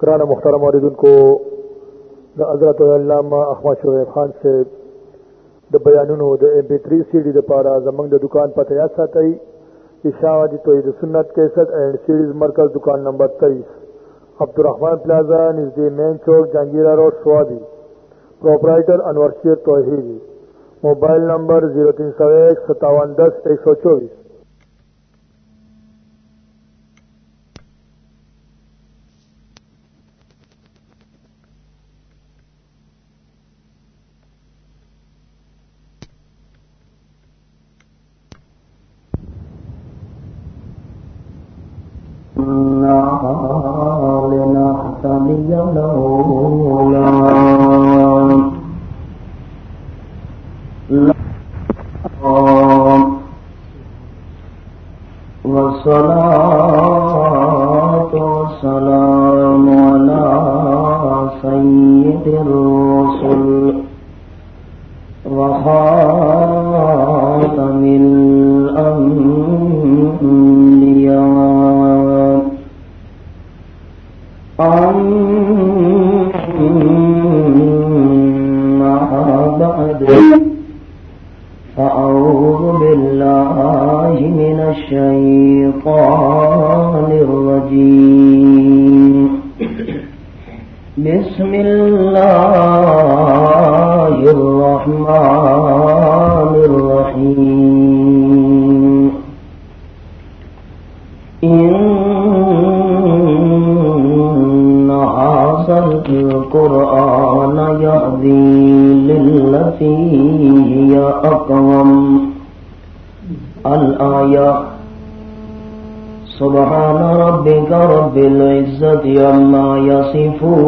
کرانا محترم عوردن کو دا حضرت علامہ احمد شعیب خان سے د بیانونو د M P three C D د پارا زمنګ د دکان پته یاد ساتئ اشاعتی جی توحید سنت 61 اینڈ سیریز مرکز دکان نمبر 23 عبدالرحمن پلازا، نزدی مین چوک، جہانگیرہ روڈ، سوادی۔ Proprietor Anwar Sher Tauheedi. Mobile number 0301 5710 124 لنهتدي عما يصفون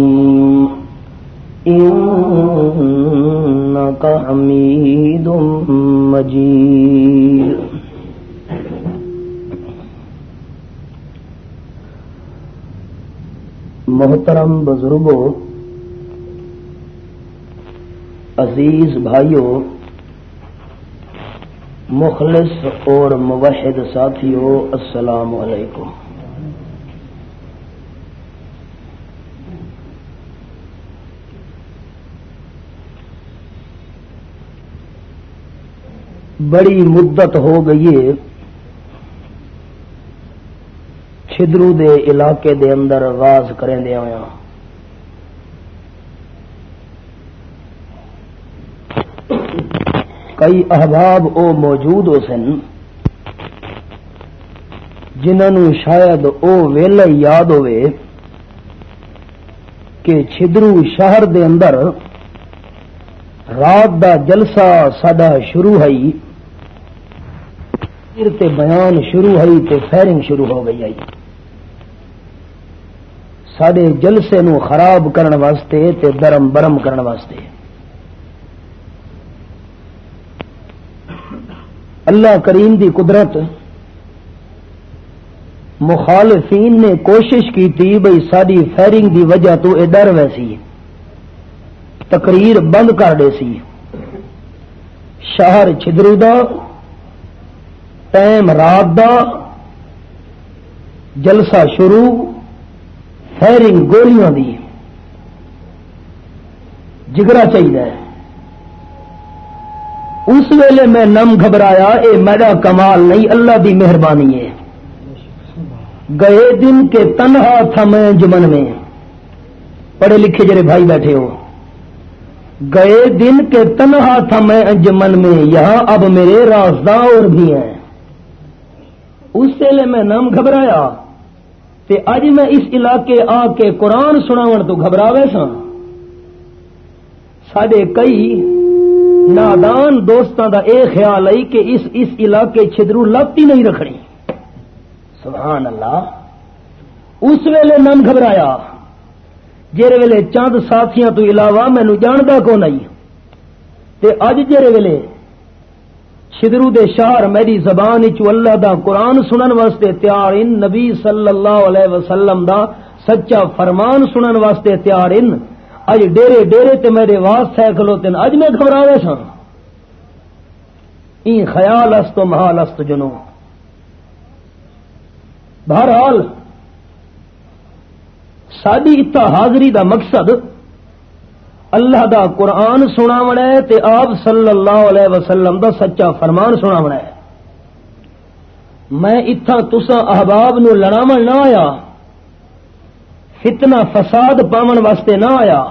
إنك حميد مجيد. محترم بزرگوں عزیز بھائیوں مخلص اور موحد ساتھیوں السلام علیکم۔ بڑی مدت ہو گئی ہے۔ چھدرو دے علاقے دے اندر آواز کریں دیا ہوا کئی احباب او موجود ہو سن، جنہوں شاید او ویلا یاد ہوئے کہ چھدرو شہر دے اندر رات دا جلسہ سڈا شروع ہوئی۔ تے بیان شروع ہوئی تے فیرنگ شروع ہو گئی آئی۔ سڈے جلسے نو خراب کرن واسطے تے درم برم کرن واسطے۔ اللہ کریم دی قدرت مخالفین نے کوشش کی تھی بھائی ساری فائرنگ دی وجہ تو یہ ڈر ویسی تقریر بند کر دے سی۔ شہر چھدرو دا ٹائم رات دا جلسہ شروع فائرنگ گولیاں دی۔ جگرا چاہیے۔ اس ویلے میں نم گھبرایا، اے میرا کمال نہیں، اللہ دی مہربانی ہے۔ گئے دن کے تنہا تھا میں جمن میں۔ پڑھے لکھے جڑے بھائی بیٹھے ہو۔ گئے دن کے تنہا تھا میں انجمن میں۔ یہاں اب میرے رازداں اور بھی ہیں۔ اس ویلے میں نام گھبرایا تے اج میں اس علاقے آ کے قرآن سناون تو گھبراوے سا سڈے کئی نادان دوستوں کا یہ خیال آئی کہ اس اس علاقے چھدرو لفت ہی نہیں رکھنی۔ سبحان اللہ۔ اس ویلے نم گھبرایا جہے ویلے چند ساتھیاں تو علاوہ مینو جانتا کون آئی؟ تے اج جہے ویلے چھدرو دے شہر میری زبان چ اللہ دا قرآن سنن واسطے تیار ان، نبی صلی اللہ علیہ وسلم دا سچا فرمان سنن واسطے تیار ان۔ اج ڈیرے ڈیرے تے میرے واس سائیکلو تین اج میں گھبرا سا این خیال است تو محال است جنو۔ بہرحال ساری اتا حاضری دا مقصد اللہ دا قرآن سنا ہے تے آپ صلی اللہ علیہ وسلم دا سچا فرمان سنا ہے۔ میں اتھا تسا احباب نو لڑاو نہ آیا۔ فتنہ فساد پاون واسطے نہ آیا۔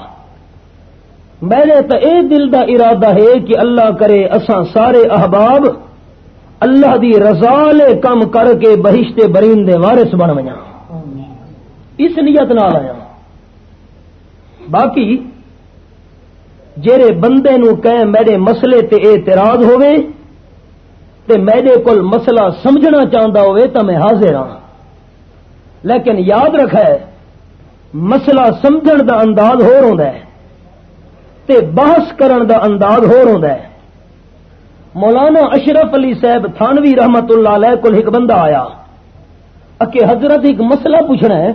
میرے تو اے دل دا ارادہ ہے کہ اللہ کرے اساں سارے احباب اللہ دی رضا لے کم کر کے بہشتے برین دے وارث بن وجا اس نیت نال آیا۔ باقی جہے بندے نو کہ میرے مسئلے تے اعتراض ہوئے تے میرے کول مسئلہ سمجھنا چاہتا ہوئے تو میں حاضر ہاں۔ لیکن یاد رکھے، مسئلہ سمجھن دا انداز ہو رہا ہے تے بحث کرن دا انداز ہو رہا ہے۔ مولانا اشرف علی صاحب تھانوی رحمت اللہ علیہ کل ایک بندہ آیا اکے حضرت ایک مسئلہ پوچھنا ہے۔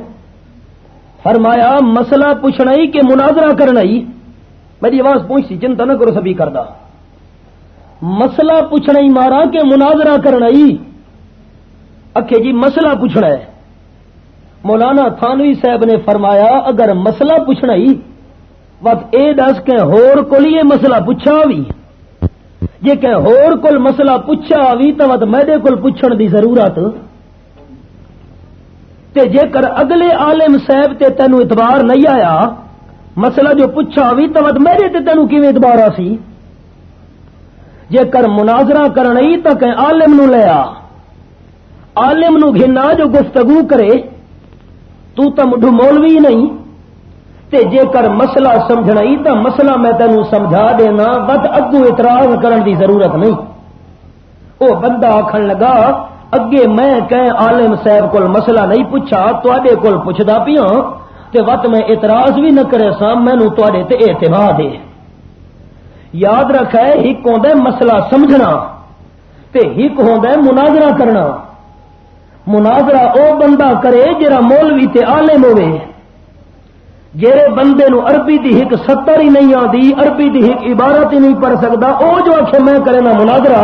فرمایا، مسئلہ پوچھنا ہی کہ مناظرہ کرنا ہی؟ میری آواز پوچھتی چنتا نہ کرو سبھی کردہ مسئلہ پوچھنا ہی مارا کہ مناظرہ کرنا ہی۔ اکے جی مسئلہ پوچھنا ہے۔ مولانا تھانوی صاحب نے فرمایا، اگر مسئلہ پوچھنا ہی، وقت اے دس کہ ہور کول یہ مسئلہ پوچھا بھی جی کہ ہور کول مسئلہ پوچھا بھی تو وقت میرے کول پوچھن دی ضرورت۔ تے جے کر اگلے عالم صاحب تے تینو اتبار نہیں آیا مسئلہ جو پوچھا بھی تو میرے تے تینو کیویں اتبار سی؟ جے کر مناظرہ کرنا تو کہ عالم نو لیا عالم نو گھنا جو گفتگو کرے، تو تا مڈھو مولوی نہیں۔ تے جے کر مسئلہ سمجھنا ہی تا مسئلہ میں تینوں سمجھا دینا بد اگو اعتراض کرن دی ضرورت نہیں۔ او بندہ آخن لگا، اگے میں کہ عالم صاحب کول مسئلہ نہیں پوچھا تے کول پوچھدا پیاں۔ تے وت میں اعتراض بھی نہ کرے سا مینو تے تے اعتبار دے یاد رکھے، ہک ہوندا مسئلہ سمجھنا تے ہک ہوندا مناظرہ کرنا۔ مناظرہ او بندہ کرے جرا مولوی تے عالم ہوئے جہے بندے نو عربی دی ہک ستر ہی نہیں آتی عربی دی ہک عبارت ہی نہیں پڑھ سکتا او جو آخ میں کرے نا مناظرہ،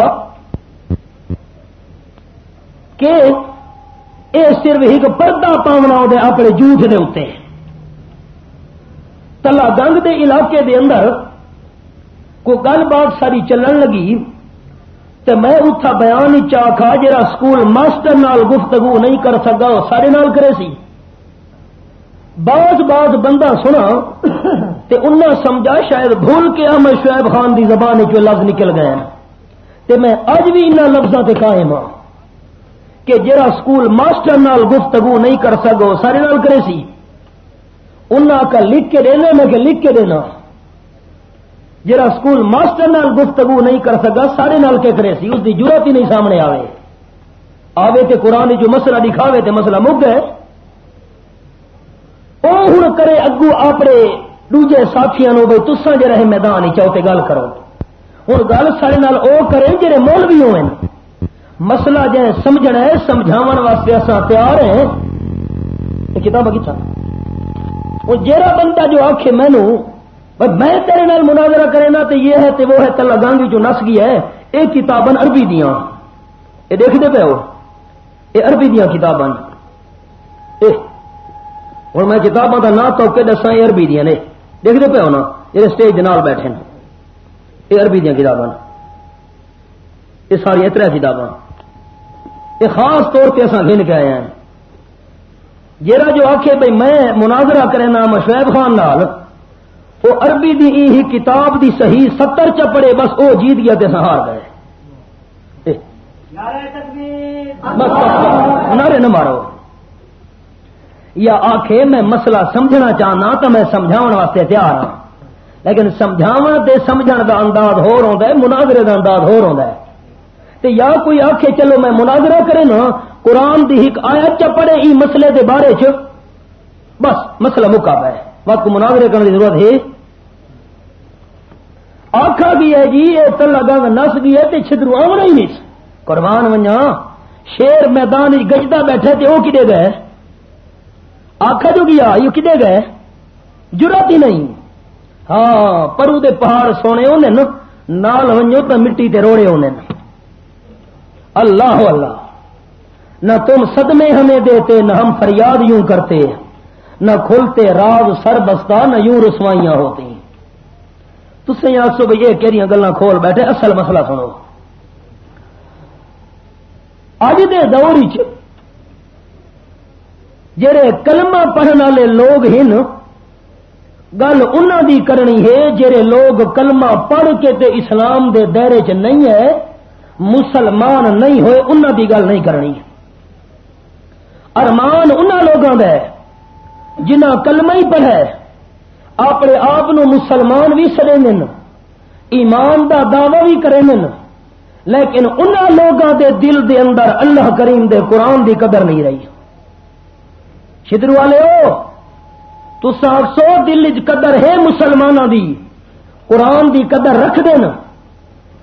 کہ اے صرف ایک پردہ پاؤنا دے اپنے جھوٹ دے اتنے تلا گنگ دے علاقے دے اندر کو گل بات ساری چلن لگی تو میں اتھا بیان ہی چاہا جا سکول ماسٹر نال گفتگو نہیں کر سکا، وہ سارے نال کرے سی۔ بعض بعض بندہ سنا تے انہاں سمجھا شاید بھول کے احمد شعیب خان دی زبان جو لفظ نکل گئے تے میں اج بھی انہاں لفظوں تے قائم ہاں کہ جرا سکول ماسٹر نال گفتگو نہیں کر سکو سارے نال کرے سی۔ انہاں کا لکھ کے دینا میں کہ لکھ کے دینا۔ جرا سکول ماسٹر نال گفتگو نہیں کر سکا، سارے نال کے کرے سی، اس کی ضرورت ہی نہیں سامنے آوے۔ آوے تے قرآن جو مسئلہ دکھاوے تے مسئلہ مک گئے وہ ہوں کرے اگو اپنے دوجے ساتھیاں نو بھائی تسا جہ رہے میدان ہی گل کرو۔ ہوں گل سارے نال او کرے جڑے مول بھی ہوئے۔ مسئلہ جائے سمجھنا ہے، سمجھاون واسطے اصا تیار ہیں۔ کتاب کتنا وہ جیرا بندہ جو آخ مینو میں تیرے نال مناظرہ کرنا تو یہ ہے تو وہ ہے تلا گانگی جو نس گیا ہے یہ کتاباں عربی دیا یہ دیکھتے پے ہو؟ یہ عربی دیا کتاباں۔ ہوں میں کتاباں کا نام تو کے دسا یہ عربی دیا نے۔ دیکھتے پے ہو نا، یہ اسٹیج نال بیٹھے یہ عربی دیا کتاباں۔ یہ ساری اتر کتاباں۔ یہ خاص طور پہ اصا گن کے آئے ہیں۔ جہاں جو آخے بھائی میں مناظرہ کرے نا مشعب خان نال وہ عربی دی ہی کتاب دی صحیح ستر چپڑے بس وہ جیت گیا تے سہار گئے نعرے نہ مارو۔ یا آخے میں مسئلہ سمجھنا چاہنا تو میں سمجھاؤ واسطے تیار ہوں لیکن سمجھاو تے سمجھن دا انداز ہو رہا ہے مناظرے دا انداز ہو رہا ہے۔ تے یا کوئی آخے چلو میں مناظرہ کرے نا قرآن دی ایک آیت چ پڑے ای مسئلے دے بارے چ بس، مسئلہ مکا ہے۔ وقت مناظرے کرنے کی ضرورت ہے۔ آخا بھی ہے جی یہ تلا گنگ نس گئی ہے چھدرو آمنا ہی نہیں۔ قربان ونجا، شیر میدان گجدہ بیٹھے تھے وہ کدے گئے؟ آخا جو گیا یہ کدے گئے؟ ضرورت ہی نہیں۔ ہاں پرو دے پہاڑ سونے انہیں نال ونجو تو مٹی تے روڑے انہیں اللہ اللہ۔ نہ تم صدمے ہمیں دیتے، نہ ہم فریاد یوں کرتے۔ نہ کھلتے راز سر بستا نہ یوں رسوائیاں ہوتی۔ تسے آسو بھائی یہ کہڑی گلا کھول بیٹھے، اصل مسئلہ سنو۔ اج دے دور جڑے کلمہ پڑھنے والے لوگ ہیں گل انہوں دی کرنی ہے، جڑے لوگ کلمہ پڑھ کے تے اسلام دے دائرے چ نہیں ہے، مسلمان نہیں ہوئے انہوں دی گل نہیں کرنی۔ ارمان انہوں لوگوں کا جنہ کلمہ ہی پڑھے اپنے آپ مسلمان بھی سڑے ایمان دا دعوی بھی کرے لیکن ان لوگوں دے دل دے اندر اللہ کریم دے قرآن دی قدر نہیں رہی۔ شدرو والے ہو تو سات سو دل قدر ہے مسلمانوں دی۔ قرآن دی قدر رکھ دین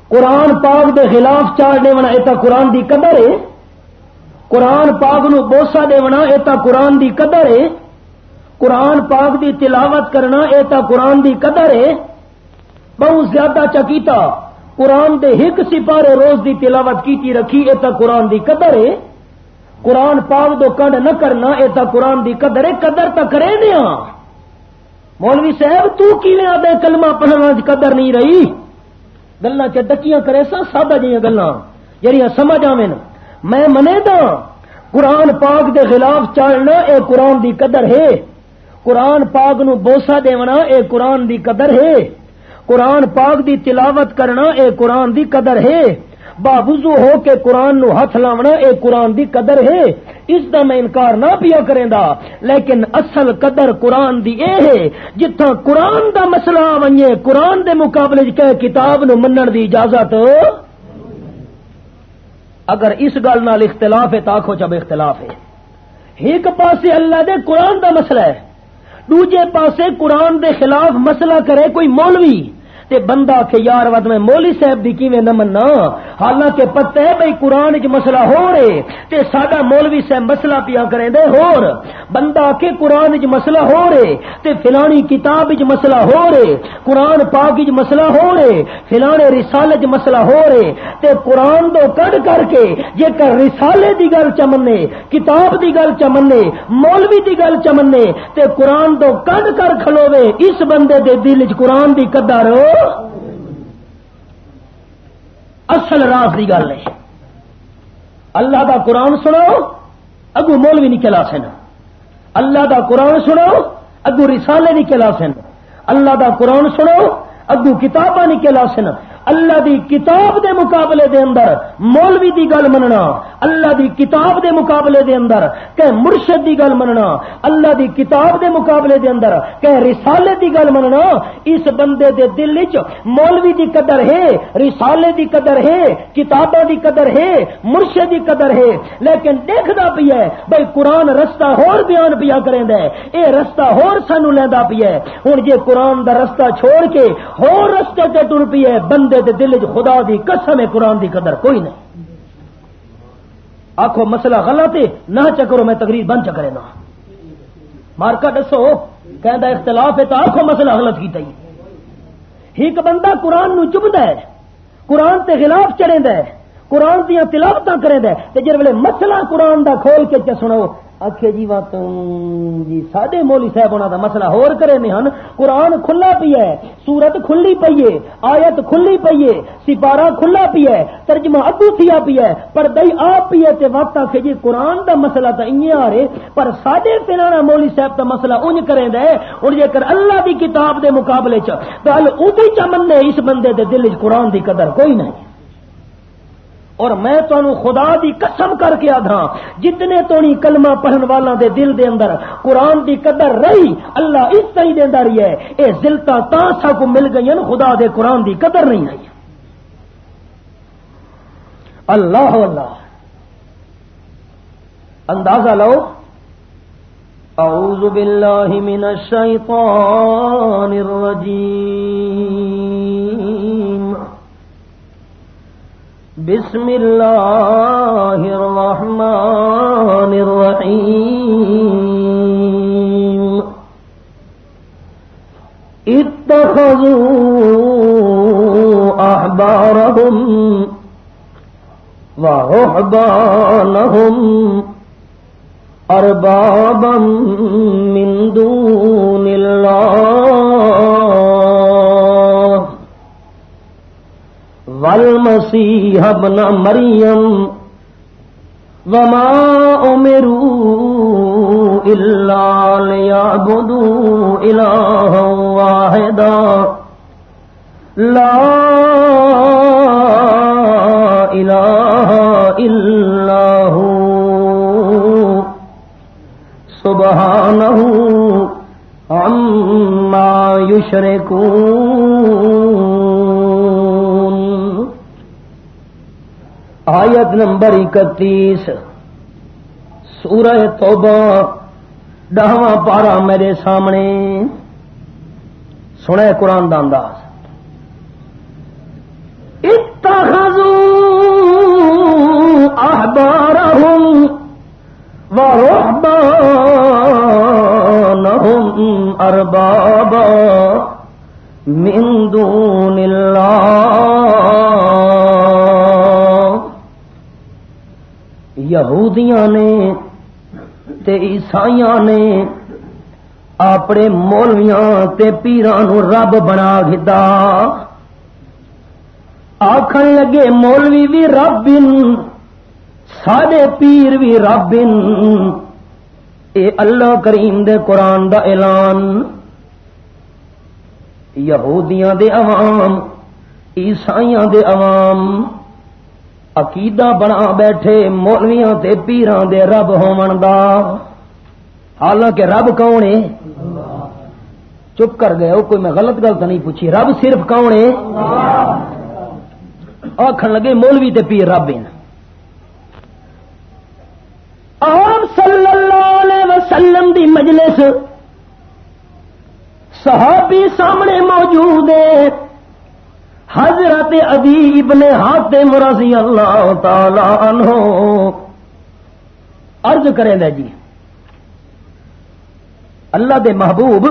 قرآن پاک دے خلاف چاڑنے والا یہ تو قرآن دی قدر ہے۔ قرآن پاک نو بوسا دے یہ قرآن دی قدر ہے۔ قرآن پاک دی تلاوت کرنا یہ تو قرآن دی قدر ہے۔ بہت زیادہ چکیتا۔ قرآن دے ہک سپارے روز دی تلاوت کی رکھی یہ تو قرآن دی قدر ہے۔ قرآن پاک دو کنڈ نہ کرنا یہ تو قرآن دی قدر ہے۔ قدر تو کرے دیا مولوی صاحب، تو آدھے کلمہ پڑھنا قدر نہیں رہی؟ گلا ڈکیاں کرے سا، سادہ جہاں گلا جہاں سمجھ آ میں منے دا۔ قرآن پاک دے خلاف چالنا اے قرآن دی قدر ہے۔ قرآن پاک نو بوسا دیونا اے قرآن دی قدر ہے۔ قرآن پاک دی تلاوت کرنا اے قرآن دی قدر ہے۔ بابوزو ہو کے قرآن نو ہاتھ لاونا اے قرآن دی قدر ہے۔ اس دا میں انکار نہ پیا کریں دا۔ لیکن اصل قدر قرآن دی اے ہے۔ جتھا قرآن دا مسئلہ ونجے، قرآن دے مقابلے کہ کتاب نو منن دی اجازت۔ اگر اس گل نال اختلاف ہے تاکو جب اختلاف ہے۔ ایک پاسے اللہ دے قرآن دا مسئلہ ہے، دوجے پاسے قرآن دے خلاف مسئلہ کرے کوئی مولوی۔ تے بندہ کہ یار ود میں مولی صاحب دی کیویں نہ مننا حالانکہ پتہ ہے بھئی قرآن وچ مسئلہ ہو رہے تے ساڈا مولوی صاحب مسئلہ پیا کریں دے ہور۔ بندہ کہ قرآن وچ مسئلہ ہو رہے تے فلانی کتاب وچ مسئلہ ہو رہے قرآن پاک وچ مسئلہ ہو رہے فلانے رسالے وچ مسئلہ ہو رہے تے قرآن دو کڈ کر کے جے کر رسالے دی گل چمنے، کتاب دی گل چمنے، مولوی دی گل چمنے، تے قرآن دو کڈ کر کھلوے اس بندے دے دل وچ قرآن دی قدر ہو۔ اصل راز کی گل ہے اللہ دا قرآن سنو، اگو مولوی نکلا سن اللہ دا قرآن سنو، اگو رسالے نکلا سن اللہ دا قرآن سنو، اگو کتاباں نکلا سن اللہ دی کتاب دے مقابلے دے اندر مولوی دی گل مننا، اللہ دی کتاب دے مقابلے دے اندر کہ مرشد دی گل مننا، اللہ دی کتاب دے مقابلے دے اندر کہ رسالے دی گل مننا۔ اس بندے دے دل وچ مولوی دی قدر ہے، رسالے دی قدر ہے، کتاباں دی قدر ہے، مرشد دی قدر ہے۔ لیکن دیکھدا پیا ہے بھائی قرآن رستہ ہور بیان پیا کریندا ہے۔ اے رستہ ہور سانو لیندا پیا ہے۔ ہن جے قرآن دا رستہ چھوڑ کے ہور رستے تے ٹر پیا ہے، بندے دے دل خدا دی قسم قرآن دی قدر کوئی نہیں۔ آخو مسئلہ غلط ہے، نہ چکرو، میں تقریر بند چکرے نا مارکا دسو کہ اختلاف ہے تو آخو مسئلہ غلط کی تھی ایک بندہ قرآن نو چبد ہے، قرآن تے خلاف چڑے ہے، قرآن دیا تلاوت کرے دے جس ویلے مسئلہ قرآن دا کھول کے سنو آخے جی وات جی سڈے مولی صاحب ہونا دا مسئلہ ہور کرے میں ہن، قرآن کھلا پی ہے، سورت کھلی پی ہے، آیت کھلی پی ہے، سپارہ کھلا پی ہے، ترجمہ ابو تھیا پی ہے پر دئی آپ پی ہے تے وقت آخے جی قرآن دا مسئلہ تو این آ رہے، پر سڈے پہنا مولی صاحب دا مسئلہ انج کرے دے ہوں جے کر اللہ دی کتاب دے مقابلے چ، تو ادی چمن اس بندے دے دل چ قرآن دی قدر کوئی نہیں۔ اور میں تمہیں خدا دی قسم کر کے آدھا جتنے تونی کلمہ پڑھن والا دے دل دے اندر قرآن دی قدر رہی، اللہ اس طرح دینا رہی ہے۔ یہ زلتا تا سب مل گئی خدا دے قرآن دی قدر نہیں آئی۔ اللہ اللہ۔ اندازہ لو۔ اعوذ باللہ من الشیطان الرجیم۔ بسم الله الرحمن الرحيم اتخذوا أحبارهم ورهبانهم أربابا من دون الله والمسيح ابن مريم وما أمروا إلا ليعبدوا إلها واحدا. لا إله إلا هو. سبحانه عما يشركون. آیت نمبر اکتیس۔ سورہ توبہ، دہواں پارا میرے سامنے۔ سنے قرآن دا انداز۔ اتخذوا احبارهم ورهبانهم اربابا من دون الله یہودیاں نے تے عیسائیاں نے اپنے مولویاں تے پیران نو رب بنا گدا آخر لگے مولوی بھی رب سارے پیر بھی رب اے اللہ کریم دے قرآن دا اعلان۔ یہودیاں دے عوام، عیسائیاں دے عوام۔ عقیدہ بنا بیٹھے مولویاں تے پیران دے رب ہون دا۔ حالانکہ رب کون ہے؟ چپ کر گئے ہو، کوئی میں غلط گل تو نہیں پوچھی۔ رب صرف کون ہے؟ آخر لگے مولوی تے پیر رب ہیں۔ آپ صلی اللہ علیہ وسلم دی مجلس صحابی سامنے موجود ہے۔ حضرت ادیب نے ہاتھ مرضی اللہ تعالی عنہ۔ عرض کریں دے جی اللہ دے محبوب،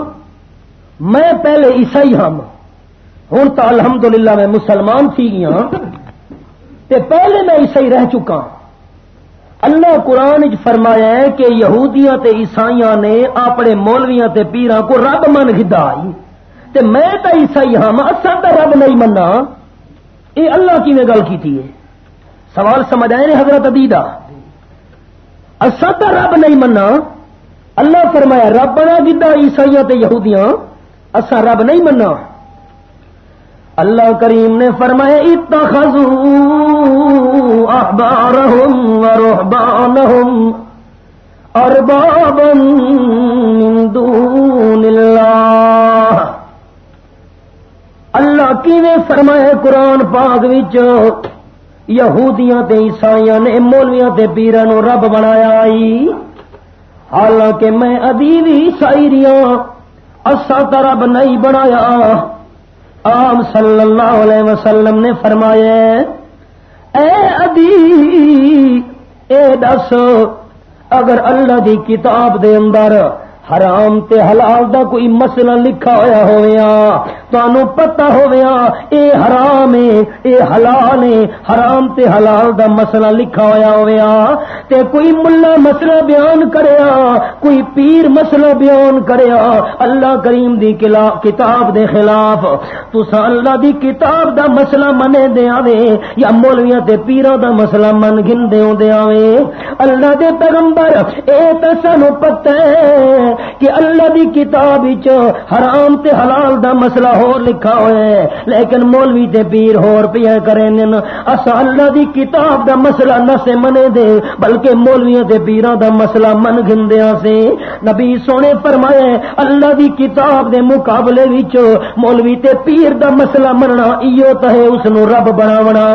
میں پہلے عیسائی ہم ہوں تو الحمدللہ میں مسلمان تھی گیا۔ تے پہلے میں عیسائی رہ چکا۔ اللہ قرآن فرمایا ہے کہ یہودیاں تے عیسائیاں نے اپنے مولویاں تے پیراں کو رب من گدا تے میں تو عیسائی ہاں اصا تو رب نہیں منا یہ اللہ کی گل کی ہے؟ سوال سمجھ آئے حضرت عدیدہ اصا تو رب نہیں منا اللہ فرمایا رب بنا گدا عیسائیاں تے یہودیاں اصا رب نہیں منا اللہ کریم نے فرمایا، اتخذوا احبارهم ورهبانهم اربابا من دون اللہ۔ اللہ کیویں فرمائے قرآن پاک وچ یہودیاں تے عیسائیاں نے مولویاں تے پیراں نو رب بنایا آئی۔ حالانکہ میں ادیب عیسائی ریاں اسا تا رب نہیں بنایا۔ آپ صلی اللہ علیہ وسلم نے فرمایا، اے ادی اے دس، اگر اللہ دی کتاب دے اندر حرام تے حلال دا کوئی مسئلہ لکھا ہوا ہوا تانوں پتہ ہوا اے حرام ہے اے حلال ہے حرام تے حلال دا مسئلہ لکھا ہوا ہوا تے کوئی ملا مسئلہ بیان کریا، کوئی پیر مسئلہ بیان کریا، اللہ کریم دی کتاب دے خلاف۔ تسا اللہ دی کتاب دا مسئلہ منے دے آوے، یا مولویاں تے پیروں دا مسئلہ من گن دے دے آوے۔ اللہ دے پیغمبر، اے تے سانو پتہ ہے کہ اللہ دی کتاب حرام تے حلال دا مسئلہ ہو لکھا ہوئے لیکن مولوی تے پیر ہور پیا کریں اسا اللہ دی کتاب دا مسئلہ نہ سے منے دے، بلکہ مولوی تے پیران دا مسئلہ من گندیا سے۔ نبی سونے فرمائے اللہ دی کتاب دے مقابلے وچ مولوی تے پیر دا مسئلہ مننا ایو تہے اس نو رب بناونا۔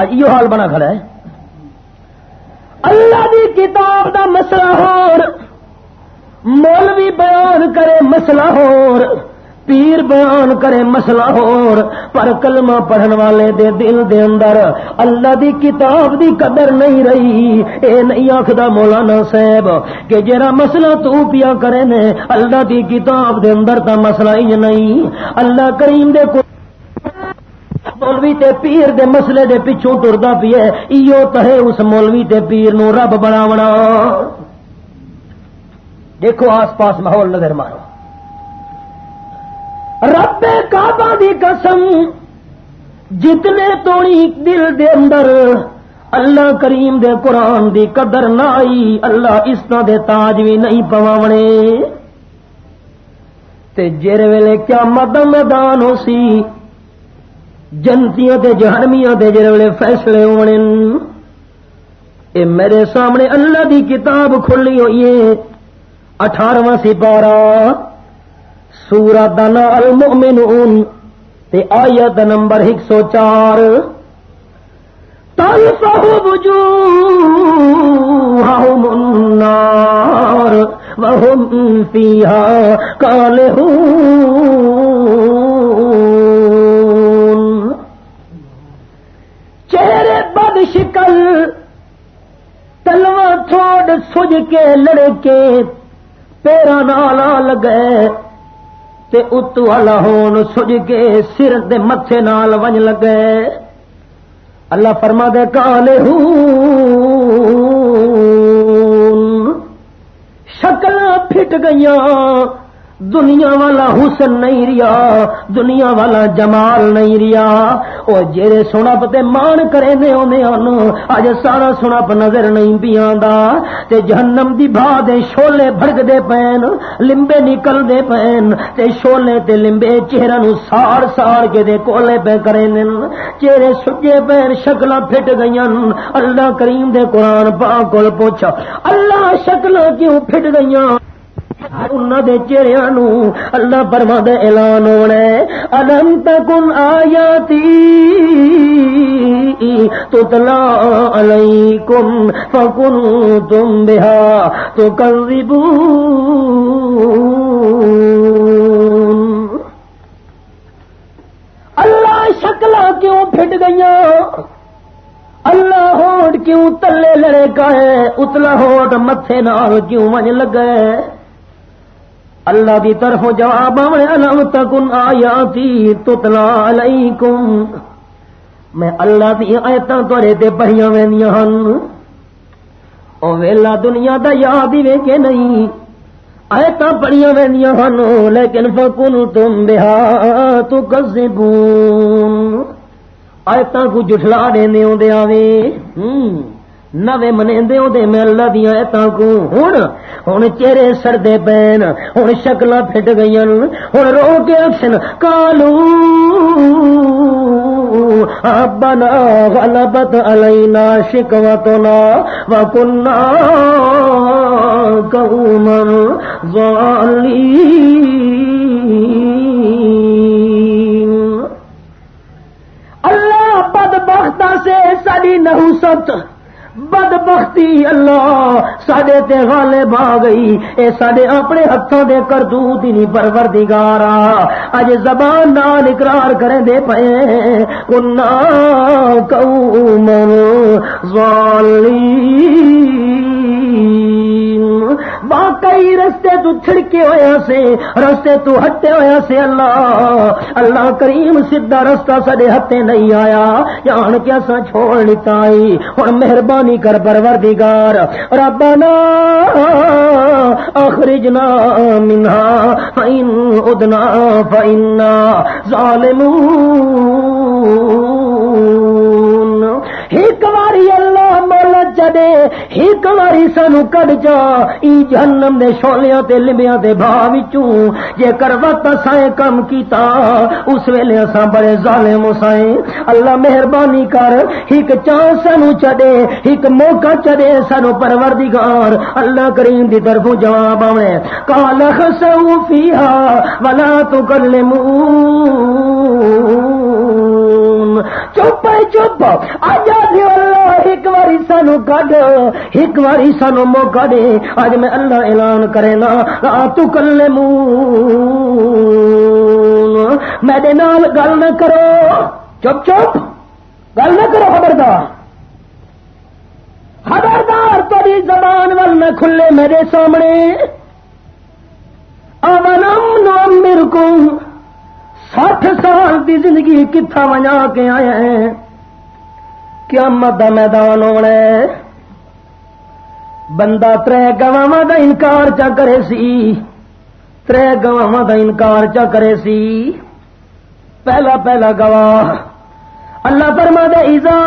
اج ایو حال بنا کھڑا ہے۔ اللہ دی کتاب دا مسئلہ ہور، مولوی بیان کرے مسئلہ ہور، پیر بیان کرے مسئلہ ہور، پر کلمہ پڑھن والے دے دل دے اندر اللہ دی کتاب دی قدر نہیں رہی۔ اے نہیں آخدا مولانا صاحب کہ جرا مسئلہ تو پیا کرے نے، اللہ دی کتاب دے اندر تا مسئلہ ہی نہیں۔ اللہ کریم دے کو مولوی تے پیر دے مسئلے دے پچھوں ٹردا پیا ایو تہے اس مولوی تے پیر نو رب بناونا۔ دیکھو آس پاس ماحول نظر مارو۔ رب کعبہ دی قسم جتنے توڑی دل دے اندر اللہ کریم دے قرآن دی قدر نہ آئی، اللہ اس طرح دے تاج بھی نہیں پواونے۔ تے جر ویلے کیا مدم میدان ہو سی جنتیاں تے جہنمیاں تے جڑے ویلے فیصلے ہونے اے میرے سامنے اللہ دی کتاب کھلی ہوئی ہے۔ اٹھارواں سپارہ۔ سورہ دنا المؤمنون تے آیت نمبر ایک سو چار۔ تلفہ وجوہہم النار وہم فیہا کالہون۔ کے لڑکے پیرا نالا لگے تے اتو والا ہون سج کے سر دے متھے نال ونج لگے۔ اللہ فرما دے کالے ہوں شکل پھٹ گئیاں۔ دنیا والا حسن نہیں ریا، دنیا والا جمال نہیں ریا۔ وہ جیرے سنپ تے مان کرے نے اج سارا سنپ نظر نہیں پی تے جہنم دی بھا دے شولے بھڑک دے پین، لمبے نکل دے پین۔ تے شولے تے لمبے چہرہ نو ساڑ ساڑ کے دے کولے پہ کرے نے۔ چہرے سجے پین شکل پھٹ گئیاں۔ اللہ کریم دے قرآن پاک کول پوچھا، اللہ شکل کیوں پھٹ گئیاں؟ دے چہرے نو اللہ پرما اعلان ہونا الم تکن آیا تلا علیکم فکن تم بہا تو کذبون اللہ شکلا کیوں پھٹ گئی اللہ ہوٹ کیوں تلے لڑے کا ہے؟ اتلا ہوٹ متے نال کیوں ون لگے اللہ دی طرف جواب علم تکن آیاتی تتلا علیکم. میں اللہ دی آیتاں تورے تے پڑھیاں ویندیاں ہن۔ او ویلا دنیا دا یاد ہی وے کہ نہیں۔ آیتاں پڑھیاں ویندیاں ہن، لیکن فکن تم بہا تو کذبون آیتاں کو جھٹلا دیندے ہوندے آوے۔ ہم نوے منے دے میں اللہ دیا ایتاں کو ہن ہن چہرے سردے پین ہن شکلاں پھٹ گئیاں، ہن رو کے اکشن کالو ابنا غلبت علینا شکوتنا وکنا قوما ظالین اللہ بدبختہ سے ساری نحوست بد بختی اللہ سڈے تے غالب آ گئی۔ اے سڈے اپنے ہاتھوں دے کردوت ہی نہیں، پروردگارا۔ اج زبان نال اقرار کریں دے پے کنا قوم ظالمین۔ واقعی رستے تو چھڑکے ہویا سے، رستے تو ہٹے ہویا سے اللہ۔ اللہ کریم سیدھا رستہ سڈے ہتے نہیں آیا۔ جان کے سا چھوڑ لیتا ہوں مہربانی کر پروردگار۔ ربنا اخرجنا منها فإن ادنا فإنا ظالمون۔ ایک باری اللہ مولا ایک باری سانو کڈ جا، ای جہنم دے شولیاں تے لمبیاں دے بھا وچوں۔ جے کر وقت اسائیں کم کیتا، اس ویلے اساں بڑے ظالم اسائیں۔ اللہ مہربانی کر، ایک چانس سانو چدے، ایک موقع چدے سانو پروردگار۔ اللہ کریم دی طرفوں جواب آوے۔ قال خسو فیھا ولا تکلمون۔ چپ چپ اج اللہ ایک باری سانو کڈ ایک باری سانو موقع دے اج میں اللہ اعلان کرے نا تو کلے منہ میرے نال گل نہ کرو چپ چپ گل نہ کرو خبردار خبردار تاری زبان ول نہ کھلے میرے سامنے اونم نو میرے کو سٹھ سال دی زندگی کتھا وجا کے آیا ہیں؟ قیامت دا میدان ہونا ہے۔ بندہ تر گواہ دا انکار چا کرے سی۔ تر گواہ دا انکار چا کرے سی۔ پہلا پہلا گواہ اللہ فرما دے ایزا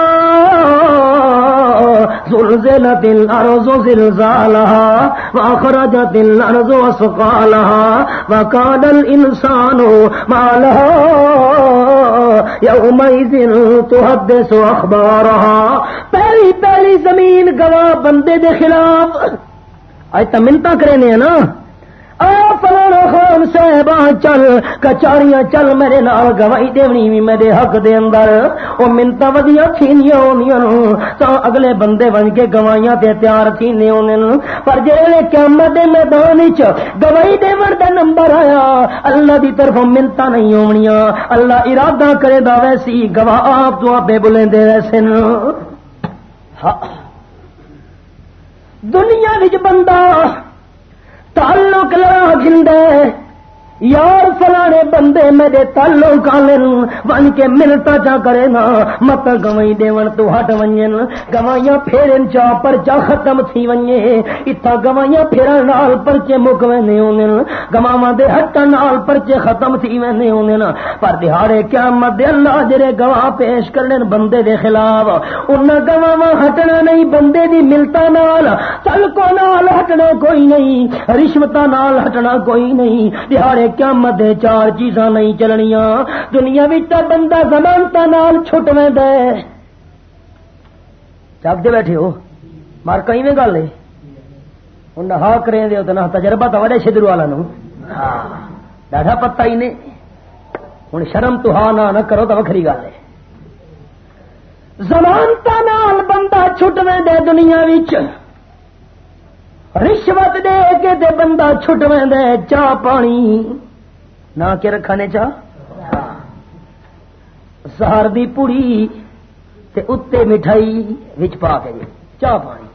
زلزلت الارض زلزالها واخرجت الارض وسقالها وكان الانسان ما لها يومئذ تحدث اخبارها. پہلی پہلی زمین گواہ بندے دے خلاف۔ اج تو منتا کرے نا؟ فلانا خان صاحب چل، کچاریاں چل، میرے نال گواہی دینی بھی میرے حق دے اندر۔ وہ منتا ودیا تھینیا ہونیاں تو اگلے بندے بن کے گواہیاں تے تیار تھینے ہونے پر جڑے قیامت دے میدان وچ گواہی دیون دا نمبر آیا، اللہ دی طرف منتا نہیں ہونیاں۔ اللہ ارادہ کرے دا ویسی گواہ آپ تو آپ بلندے ویسے ہاں۔ دنیا وچ بندہ تعلق لڑا گھندے یار فلانے بندے میرے تالو کالے بن کے ملتا چا کرے نا، مت گوئی دیون تو ہٹ ونجن۔ گوائیاں پھیرن چا پرچا ختم تھی ونجے۔ اتھا گوائیاں پھیرن نال پرچے مک وینے ہونے گواواں دے ہٹن نال پرچے ختم تھی وینے ہونے پر دہاڑے قیامت دے اللہ جڑے گواہ پیش کرنے بندے دے خلاف۔ ان گواواں ہٹنا نہیں، بندے دی ملتا نال۔ چل کو نال ہٹنا کوئی نہیں، رشوتاں نال ہٹنا کوئی نہیں۔ دہاڑے قیامت دے چار چیزاں نہیں چلنیاں دنیا بندہ زمانتا نال چھٹ میں دے چک دے بیٹھے ہو مار کئی میں گل ہے ہوں نہ کریں دے نہ تجربہ تو وڈے شدر والا نو ڈاڈا پتا ہی نہیں ہوں شرم تو ہاں نہ کرو تو وکری گل ہے زمانتا نال بندہ چھٹ میں دے دنیا رشوت دے کے دے بندہ چھٹ دے چاہ پانی۔ نہ کے رکھانے چاہ؟ سہار دی پوڑی تے اتے مٹھائی وچ پا کے جی، چاہ پانی۔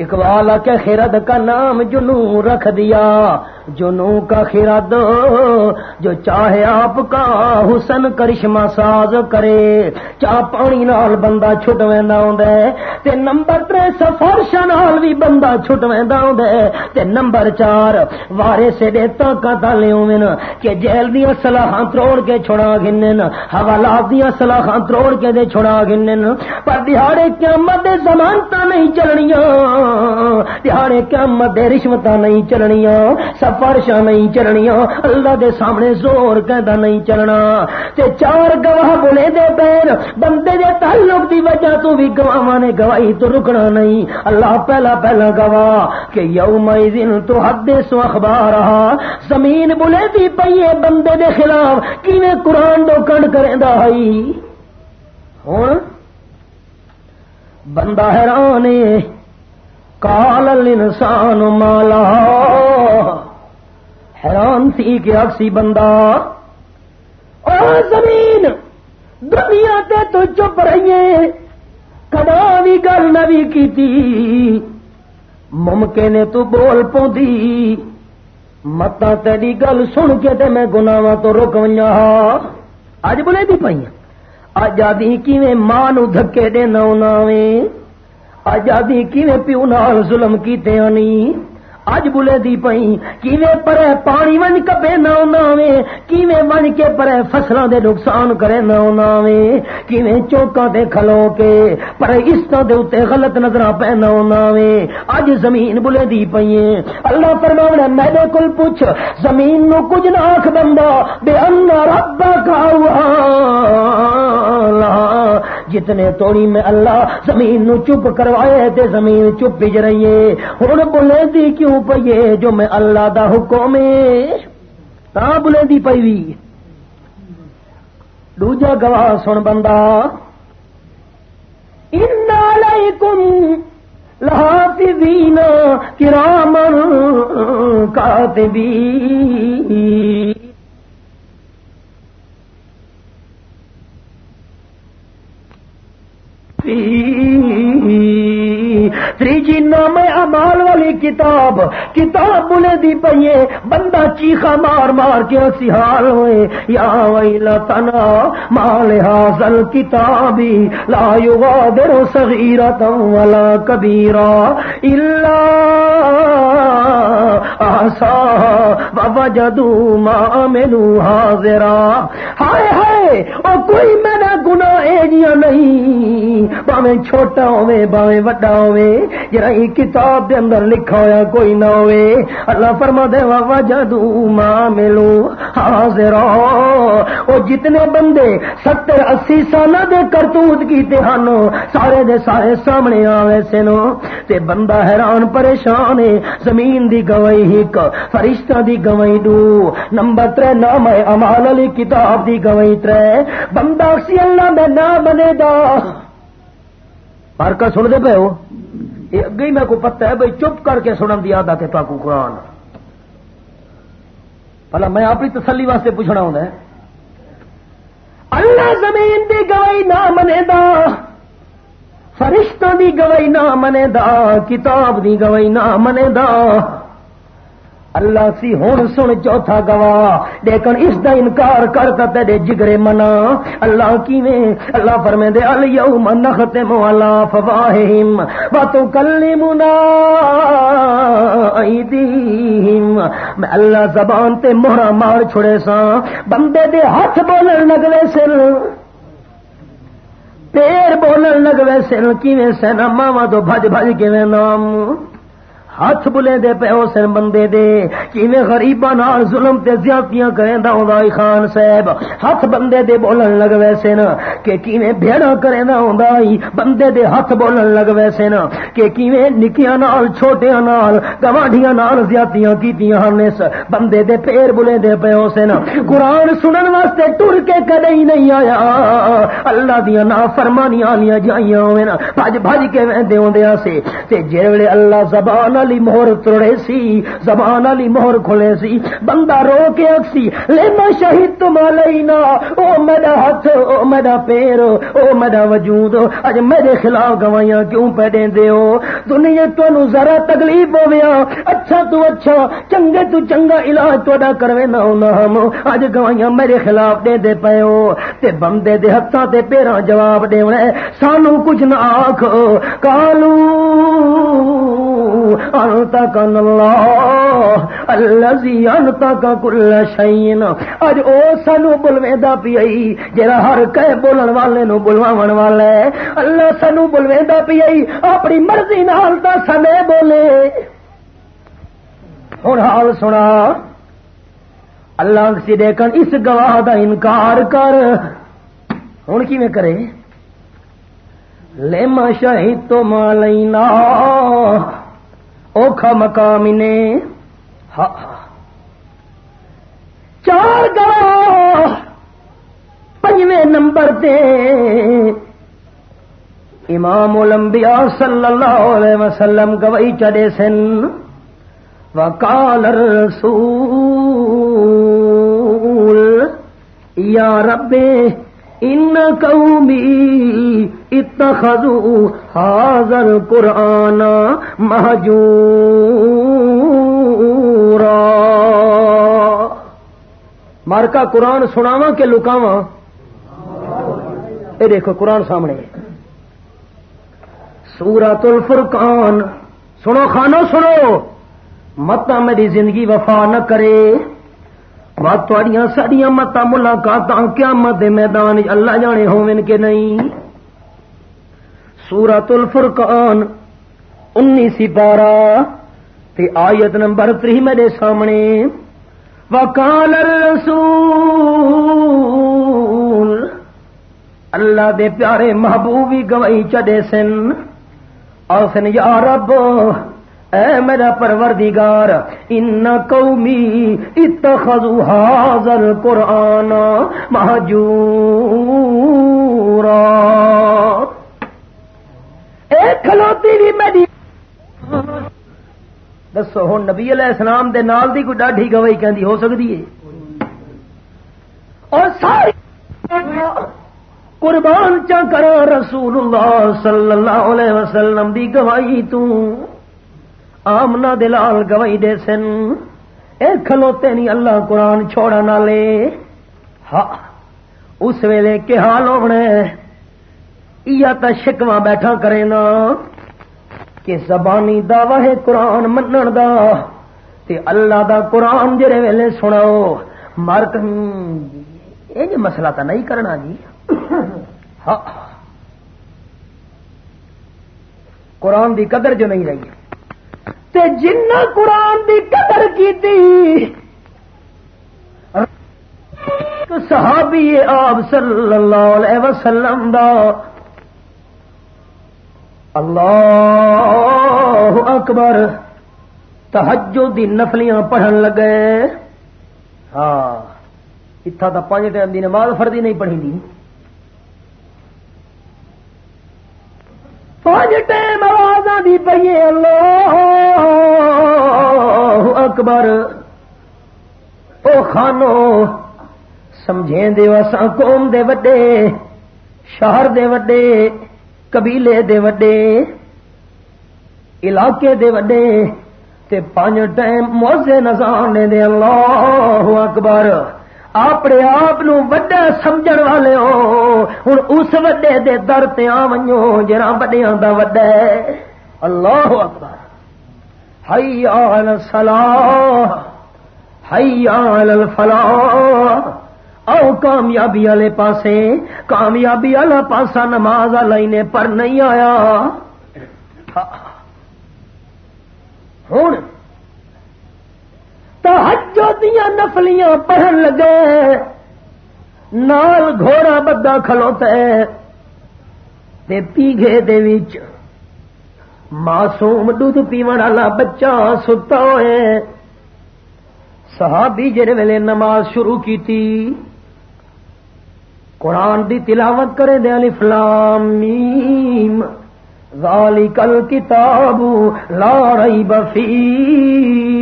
اقبال کے خیرد کا نام جنو رکھ دیا۔ جنو کا خیرد جو چاہے آپ کا حسن کرشمہ ساز کرے۔ چاہ پانی نال بندہ چھٹ ویندا ہوندا ہے تے نمبر 3 سفارش نال بھی بندہ چھٹ ویندا ہوندا ہے تے نمبر 4 وارے سے دے کا تالے ہوون کہ جیل دی صلاحاں تروڑ کے چھڑا گنن حوالات دی صلاحاں تروڑ کے دے چھڑا گنن پر دیہاڑے قیامت دے زمان نہیں چلنیاں تہاڑے قیامت دے رشوت نہیں چلنیاں۔ سفارشاں نہیں چلنیاں۔ اللہ دے سامنے زور کہندا نہیں چلنا۔ تے چار گواہ بولے دے پیر، بندے دے تعلق دی وجہ تو بھی گواہاں نے گواہی تو رکنا نہیں۔ اللہ پہلا پہلا گواہ کہ یوم دن تو حدث اخبارها زمین بولے دی پئی بندے دے خلاف۔ کیویں قرآن ڈوکن کریندا ہئی ہن؟ بندہ حیران کال انسان مالا۔ حیران تھی کہ اکسی بندہ اور زمین دنیا تے تو چپ رہیے کدا بھی گل نہ بھی کی ممکن ہے تو بول پوندی متا تیری گل سن کے تے میں گناواں تو رک ویا اج بولے دی پئی آزادی کیویں ماں نو دھکے دینا ناویں۔ آزادی کیویں پیو نال ظلم کیتے نہیں اج بلے دی پئی، کیویں پرے پانی ون کبے نہ ناویں کیویں ون کے پرے فصلاں دے نقصان کرے نہ ناویں کیویں چوکاں دے کھلو کے پر اس دے اوتے غلط نظراں پے نہ ناویں اج زمین بلے دی پئی اللہ فرماونا میرے کول پوچھ، زمین نو کچھ نہ آکھ بندہ، بے ان رب ربک جتنے توڑی میں اللہ زمین نو چپ کروائے تے زمین چپ بج رہی ہے ہن بلے دی کیوں پیے جو میں اللہ دا حکم تا بلے دی پی بھی دوجا گواہ سن بندہ۔ ان علیکم لحافظین کرامن کاتبین۔ تریجی نام امال والی کتاب۔ کتاب بولے دی پئیے بندہ چیخا مار مار کے اسی حال ہوئے۔ یا ویلا تنا مال حاصل کتابی، لا یغادر صغیرتا ولا کبیرا۔ الا آسا ووجدو ما عملو حاضرا۔ ہائے ہائے او کوئی میرا گناہ ایجیا نہیں۔ باویں چھوٹا ہوے باویں وڈا ہوے جرا کتاب دے اندر لکھا ہوا کوئی نہ ہوئے اللہ فرما دے وا جدو ماں ملو۔ حاضر او جتنے بندے ستر اسی سال دے کرتوت کیتے ہن، سارے دے سارے سامنے آوے سے نو تے بندہ حیران پریشان ہے۔ زمین دی گواہی ایک فرشتہ دی گواہی دو۔ نمبر تر نام ہے امال علی کتاب دی گواہی تر بندہ سی اللہ میں نہ بنے دا پر کا سن دے پے ہو؟ یہ اگے میں کو پتا ہے بھائی چپ کر کے سنن دی عادت ہے پاکو قرآن۔ پہلا میں اپنی تسلی واسطے پوچھنا ہوں اللہ زمین دی گواہی نہ منے دا فرشتوں دی گواہی نہ منے دا کتاب دی گواہی نہ منے دا اللہ سی ہوں سن چوتھا گواہ، لیکن اس دا انکار کرتا تیرے جگرے منا۔ اللہ کیویں؟ اللہ فرمے دے الیوم نختم علی فواہم وتکلمنا ایدیہم میں اللہ زبان تے مہرا مار چھڑے سا بندے دے ہاتھ بولن لگوے سن۔ پیر بولن لگوے سن۔ کیویں سن ماوا تو بھج بھج کیویں نام؟ ہاتھ بلے دے پہ پے سن بندے دے، کیویں غریباں نال ظلم تے زیادتیاں کریندا ہوندا اے خان صاحب؟ ہاتھ بندے دے بولن لگ ویسے نا کہ کیویں بھیڑا کریندا ہوندا اے، بندے دے ہاتھ بولن لگ ویسے نا کہ کیویں نکیاں نال، چھوٹیاں نال، گواڈیاں نال زیادتیاں کیتیاں ہن اس بندے دے پیر بلے دے پہ پے سن قرآن سنن واسطے ٹر کے کدے ہی نہیں آیا۔ اللہ دیاں نافرمانیاں لیاں جائیاں ہوئے نا۔ بھج بھج کے ویندے ہوندے سے تے جے ویلے اللہ زبان والی مہر توڑے سی، زبان والی مہر کھلے سی۔ بندہ رو کے اکسی لینا شہید تم لینا او میرا ہاتھ، او میرا پیر، او میرا وجود۔ اج میرے خلاف گوائیاں کیوں پہ دیں دے ہو؟ دنیا تو ذرا تکلیف ہو گیا اچھا تو اچھا چنگے تو چنگا علاج تو کروے نہ ہونا ہم۔ اج گوائیاں میرے خلاف دے دے پے ہو۔ تے بندے دے ہتھاں تے پیراں جواب دے سانو کچھ نہ آکھ۔ کالو انت کن اللہ الذي انت کا کل شيء اج او سانو بلویندا پئی جڑا ہر کہے بولن والے نو بلواون والا ہے اللہ سانو بلویندا پئی اپنی مرضی نال تا سنے بولے۔ ہن حال سنا۔ اللہ سی دیکھن اس گواہ دا انکار کر۔ ہن کیویں کرے؟ لے ما شہید تو مالینا اوکھا مقام نے۔ چار گواہ پنجویں نمبر دے امام الانبیاء صلی اللہ علیہ وسلم گوئی چڑے سن۔ وقال الرسول، یا رب ان قومی اتخذوا هذا القرآن مہجورا مارکا قرآن سناواں کہ لکاواں؟ اے دیکھو قرآن سامنے۔ سورت الفرقان۔ سنو خانو، سنو۔ مت میری زندگی وفا نہ کرے۔ تھوڑیاں سڈیا مت ملاقات کیا مت میدان اللہ جانے ہومن کے نہیں؟ سورت الفرقان انیس بارہ آیت نمبر تری میرے سامنے وکال الرسول، اللہ دے پیارے محبوبی گوائی چڈے سن آسن یا رب اے میرا پروردگار، ان قومی اتخذوا هذا القرآن مہجورا اے کھلوتی بھی میری۔ دسو ہوں نبی علیہ السلام دے نال دی کوئی ڈاڈی گواہی کہندی ہو سکتی ہے؟ اور ساری قربان چا کرا رسول اللہ صلی اللہ علیہ وسلم دی گواہی تو۔ آمنا دلال گواہی دے سن۔ اے کھلوتے نہیں اللہ قرآن چھوڑا نہ لے۔ ہاں اس ویلے کے حال ہونا یا تا شکوا بیٹھا کرے نا کہ زبانی دعوی ہے قرآن منن دا۔ تے اللہ دا قرآن جڑے ویلے سناؤ۔ مرک یہ مسئلہ تو نہیں کرنا جی۔ ہاں۔ قرآن دی قدر جو نہیں رہی۔ تے جنہ قرآن دی قدر کی تھی صحابی آپ صلی اللہ علیہ وسلم دا اللہ اکبر تحجو دی نفلیاں پڑھن لگے۔ ہاں اتھا تا پانچ ٹائم دی نماز فردی نہیں پڑھی دی پانچ ٹائم آواز دی پی اللہ اکبر۔ او خانو، سمجھیں دے قوم دے وڈے، شہر دے وڈے، قبیلے دے وڈے، علاقے دے وڈے، تے پانچ ٹائم موزے نظانے دے۔ اللہ اکبر۔ اپنے آپ وڈا سمجھ والے ہو ہوں اس وڈے دے در تیا ونو جرا وڈیا دا وڈا ہے اللہ اکبر ہائی آل سلا ہائی آل فلا او کامیابی والے پاسے کامیابی والا پاسا نماز والا پر نہیں آیا ہوں دیا نفلیاں پڑھن لگے۔ نال گھوڑا بدا کھلوتا ہے۔ پیگے دے وچ معصوم دودھ پیون والا بچہ ستا ہوئے۔ صحابی جڑے ویلے نماز شروع کی قرآن دی تلاوت کرے دے علی فلام میم۔ ذالک الکتاب لا ریب فیہ۔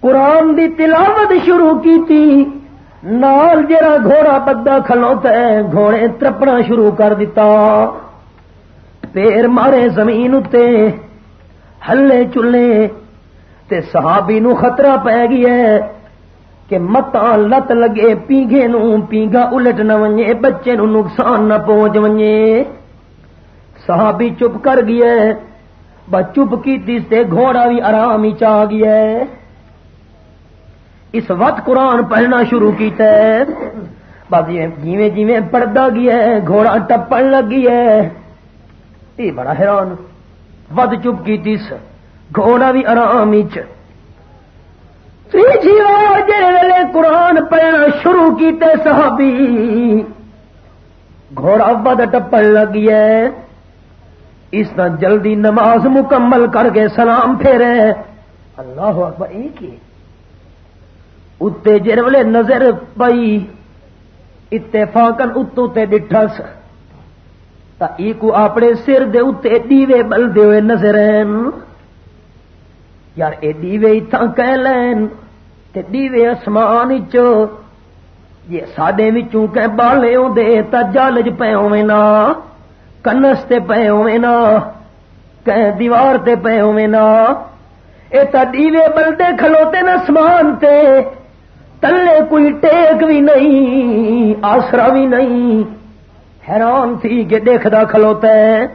قرآن دی تلاوت شروع کی تھی نال جرا گھوڑا بدا کھلوتا ہے، گھوڑے ترپنا شروع کر دیتا۔ پیر مارے زمین اتے، ہلے چلے۔ تے صحابی نو خطرہ پی گیا کہ متا لت لگے پیگے نو پیگا الٹ نہ ونجے، بچے نو نقصان نہ پہنچ ونجے۔ صحابی چپ کر گیا بس چپ کی گھوڑا بھی آرام ہی چاہ گیا اس وقت قرآن پڑھنا شروع کیتا ہے۔ بس جیویں جیویں پڑھتا گیا ہے، گھوڑا ٹپن لگی ہے۔ یہ بڑا حیران، ود چپ کی تیس گھوڑا بھی آرام ویلے قرآن پڑھنا شروع کیتے صحابی۔ گھوڑا ود ٹپن لگی ہے۔ اس طرح جلدی نماز مکمل کر کے سلام پھیرے۔ اللہ اکبر ایک ہی اتنے جر ویلے نظر پئی اتفاقن اتو تے ڈٹھس کو اپنے سر دے اتنے دیوے بلدے ہوئے نظر یار اے دیوے اتنا کہہ لین تے دیوے آسمان چو یہ سادے سڈے کہ بالے ہوں دے تا جالج پے ہوئے نا کنس تے پے ہوئے نا کہ دیوار تے پے ہوئے نا اے تا دیوے بلدے کھلوتے نا سمان تے تلے کوئی ٹیک بھی نہیں، آسرا بھی نہیں۔ حیران تھی کہ دیکھتا کھلوتا ہے۔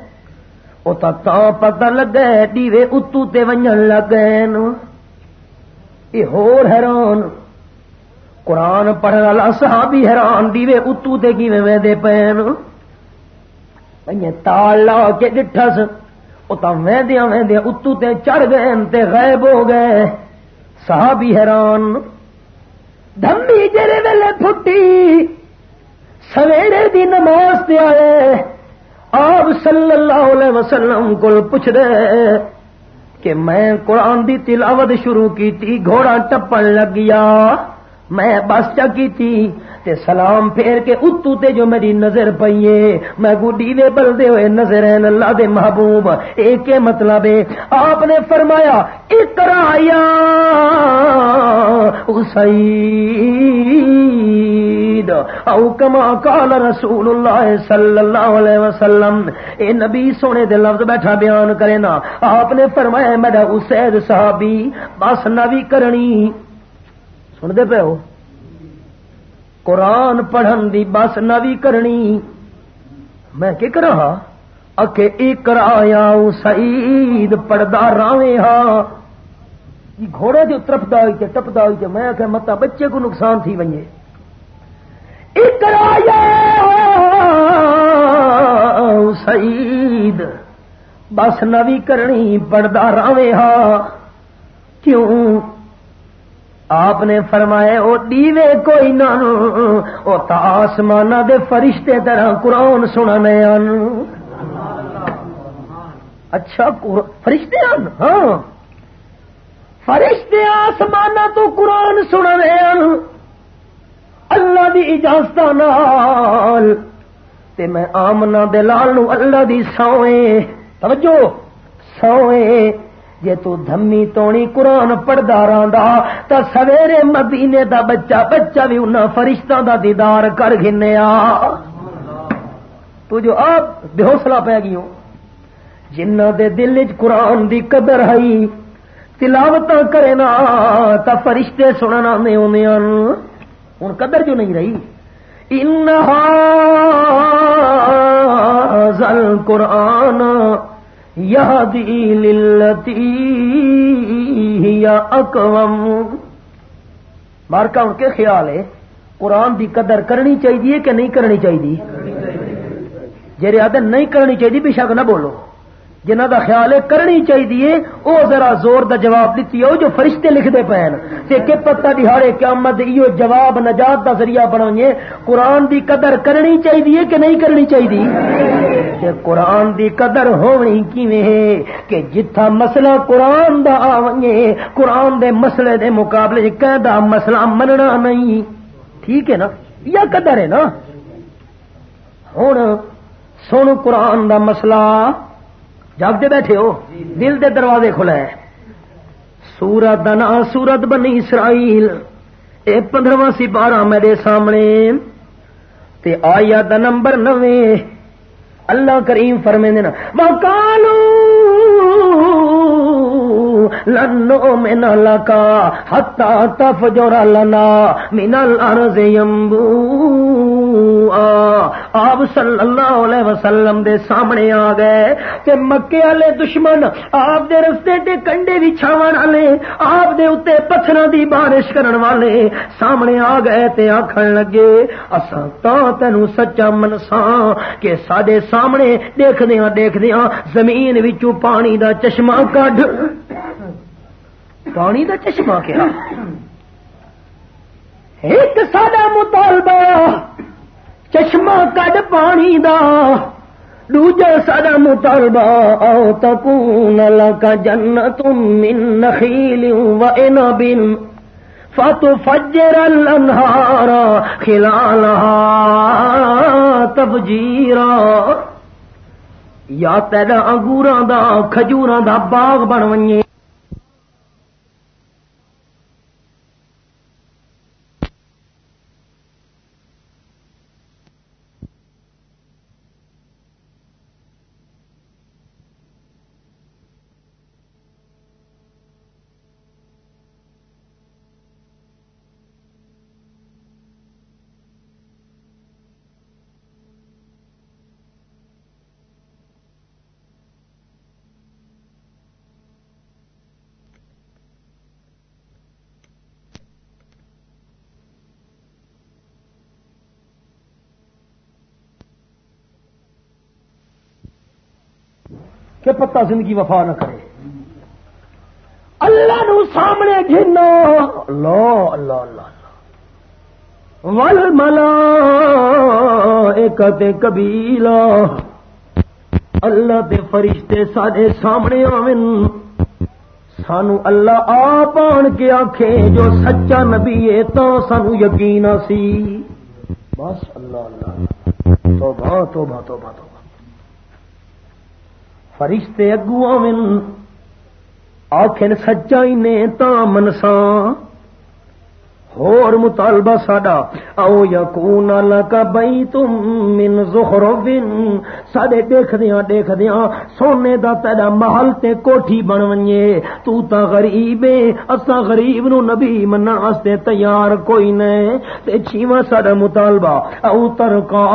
وہ تو پتا لگا دیوے اتو تے ونجن لگ گئے یہ ہور حیران۔ قرآن پڑھنے والا صحابی حیران، دیوے اتو تے کی تال لا کے ڈٹھس۔ وہ تو وہدیا وہدیا اتو تے چڑھ گئے، تے غائب ہو گئے۔ صحابی حیران۔ دمی جڑے ویلے پھٹی سویرے دی نماز تے آئے آپ صلی اللہ علیہ وسلم کو پوچھ رہے کہ میں قرآن دی تلاوت شروع کی تھی گھوڑا ٹپن لگ گیا میں بس چکی تھی تے سلام پھیر کے اتو تے جو میری نظر پئیے میں گڈی دے بلدے ہوئے نظر ہیں اللہ دے محبوب۔ ایک مطلب ہے آپ نے فرمایا اکرایا اسید۔ او کما قال رسول اللہ صلی اللہ علیہ وسلم۔ اے نبی سونے دے لفظ بیٹھا بیان کرے نا۔ آپ نے فرمایا میرا اسید صحابی، بس نوی کرنی۔ سن دے پہ ہو؟ قرآن پڑھن دی بس نوی کرنی۔ میں کی کرا اکے ہاں ایک آیا سعید پڑدا راوے ہاں۔ گھوڑے جو ترپدا ہوئی تے ٹپدا ہوئی تے میں کہ متا بچے کو نقصان تھی ونجے۔ ایک آیا سعید بس نوی کرنی پڑدا راوے ہاں۔ کیوں؟ آپ نے فرمایا وہ دیوے کوئی نہ آسمان دے فرشتے طرح قرآن سنا اچھا فرشتے آن؟ ہاں۔ فرشتے آسمان تو قرآن سنا اللہ دی اجازت نال۔ تے میں آمنا دلال اللہ دی سوئے توجہ سوئے جے تو دھمی تونی قرآن پڑھدا رہندا، تا سویرے مدینے دا بچہ بچہ بھی انہاں فرشتاں دا دیدار کر گھنیا۔ تو جو آپ بے حوصلہ پہ گئی ہوں جنہ دے دل وچ قرآن دی قدر ہے تلاوت کرے نا، تا فرشتے سننا میں اونے ہن قدر جو نہیں رہی۔ انہا ذل قرآن للتی اکوم مارکا، ان کے خیال ہے، قرآن دی قدر کرنی چاہیے کہ نہیں کرنی چاہیے؟ جی آدھے نہیں کرنی چاہیے، بے شک نہ بولو۔ جنہ دا خیال ہے کرنی چاہیے وہ ذرا زور دا جواب دیتی ہے جو فرشتے لکھتے پے تے کہ پتہ دہاڑے قیامت ایو جواب نجات دا ذریعہ بنائیے قرآن دی قدر کرنی چاہیے کہ نہیں کرنی چاہیے کہ قرآن دی قدر ہونی کیویں کہ جتھا مسئلہ قرآن دا آویں قرآن دے مسئلے دے مقابلے کہدا مسئلہ مننا نہیں۔ ٹھیک ہے نا؟ یا قدر ہے نا؟ ہوں سن قرآن دا مسئلہ جاگتے بیٹھے ہو۔ دل دے دروازے کھلے سورت نا سورت بنی اسرائیل۔ اے پندرواں سی بارہ میرے سامنے۔ تے آیا دا نمبر نوے۔ اللہ کریم فرمے دینا وکالو لنو من لکا حتا تفجر لنا من الارض ينبوعا آپ صلی اللہ علیہ وسلم دے سامنے آ گئے کہ مکے والے دشمن آپ دے رستے تے کنڈے بھی چھاون والے، آپ دے اتنے پتھر دی بارش کرن والے سامنے آ گئے تے آخر لگے، اساں تا تینو سچا منسا کہ سڈے سامنے دیکھدیا دیکھدیا زمین وچوں پانی دا چشمہ کڈ پانی دا چشمہ کیا؟ ایک سادہ مطالبہ۔ چشمہ کڈ پانی دا، دوجا سادہ مطالبہ او تکون لکا جنت من نخیل و انبن فتفجر الانہار خلالها تفجیرا. یا تیرا انگوراں دا، کھجوراں دا باغ بن ونجے کہ پتا زندگی وفا نہ کرے۔ اللہ نو سامنے گھنو اللہ اللہ اللہ ول ملا ایک کبیلا۔ اللہ دے فرشتے سارے سامنے آن سانو اللہ آپ آن کے آخے جو سچا نبی ہے تو سانو یقین سی بس اللہ اللہ۔ توبہ توبہ توبہ توبہ۔ فرشتے اگو آن آخر سچائی نے تا منساں۔ ہور مطالبہ ساڈا، او یکون لک بیتم من زخرفن۔ ساڈے دیکھدیاں دیکھدیاں، سونے دا تیرا محل تے کوٹھی بن ونجے تو تا غریب اے اساں غریب نو نبی منن واسطے تیار کوئی نہ تے چھیواں ساڈا مطالبہ، او ترکا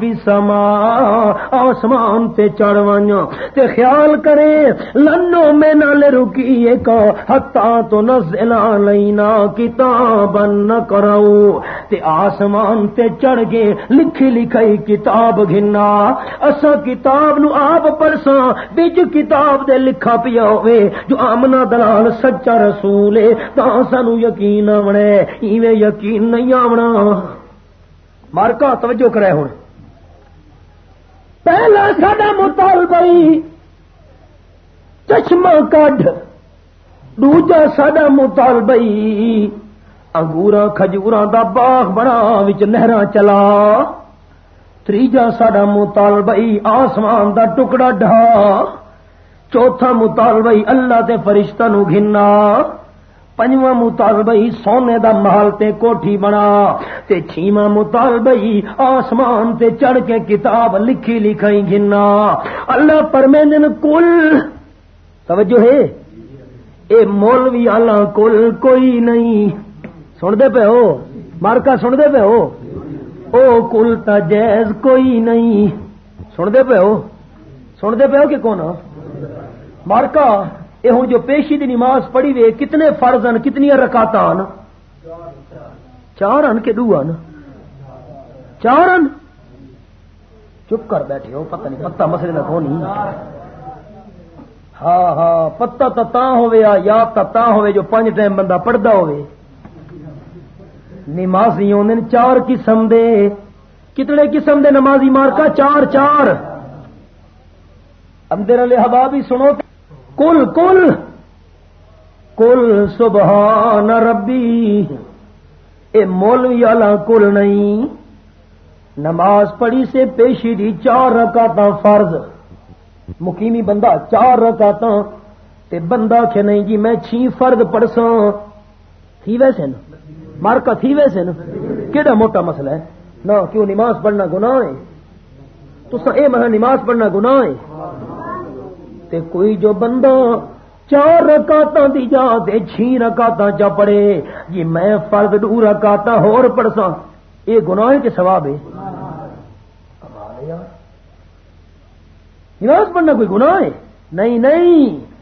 فی سما آسمان تے چڑھ ونج تے خیال کرے، لنو میں نال رکی کا، حتا تو نزل علینا کتاب۔ نہ کرو۔ تے آسمان تے چڑھ کے لکھی لکھائی کتاب گھنا اسا کتاب نو آپ پرساں بج کتاب دے لکھا پیا ہوئے۔ جو آمنا دلال سچا رسول ہے تا سانو یقین آونا ایویں یقین نہیں آونا۔ مارکا، توجہ کرے ہوں پہلا ساڈا مطالبہ چشمہ کڈ دوجا ساڈا مطالبہ انگورا کھجورا دا باغ بنا وچ نہرا چلا تریجا ساڈا مطالبئی آسمان دا ٹکڑا ڈھا چوتھا مطالبئی اللہ تے فرشتہ نو گھنا پنجواں مطالبئی سونے دا محل تے کوٹھی بنا تے چھیواں مطالبئی آسمان تے چڑھ کے کتاب لکھی لکھائی گھنا اللہ پرمیندن کل توجہ ہے اے مولوی اللہ کل کوئی نہیں سنتے پہ ہو؟ مارکا سنتے پہ ہو؟ او کل جائز کوئی نہیں۔ سنتے پہ ہو؟ سنتے پہ ہو کہ کون مارکا یہ ہوں جو پیشی دی نماز پڑھی وے، کتنے فرض ہیں کتنی رکاتا ہیں چار ان کے دو ان چار ان چپ کر بیٹھے ہو، پتہ نہیں پتا مسئلے نہ کون ہاں ہاں پتا تا ہوئے یا تا ہوئے جو پانچ ٹائم بندہ پڑھتا ہوئے نمازی ہونے چار قسم دے۔ کتنے قسم دے نمازی مارکا چار چار۔ اندر والے ہوا بھی سنو۔ کل کل۔ کل، سبحان ربی۔ اے مولوی والا کل نہیں۔ نماز پڑھی سے پیشی دی چار رکعت فرض۔ مقیمی بندہ چار رکعت تے بندہ کہ نہیں جی میں چھ فرد پڑساں تھی ویسے نا؟ مارکا تھی ویسے نا؟ کہڑا موٹا مسئلہ ہے؟ نہ کیوں نماز پڑھنا گناہ ہے؟ تو اے مہا نماز پڑھنا گناہ ہے؟ تے کوئی جو بندہ چار رکاتا دی جا دے چھ رکاتا چا پڑے جی میں فرد دو رکاتا ہور پڑسا یہ گناہ ہے کہ ثواب ہے؟ نماز پڑھنا کوئی گناہ ہے؟ نہیں نہیں۔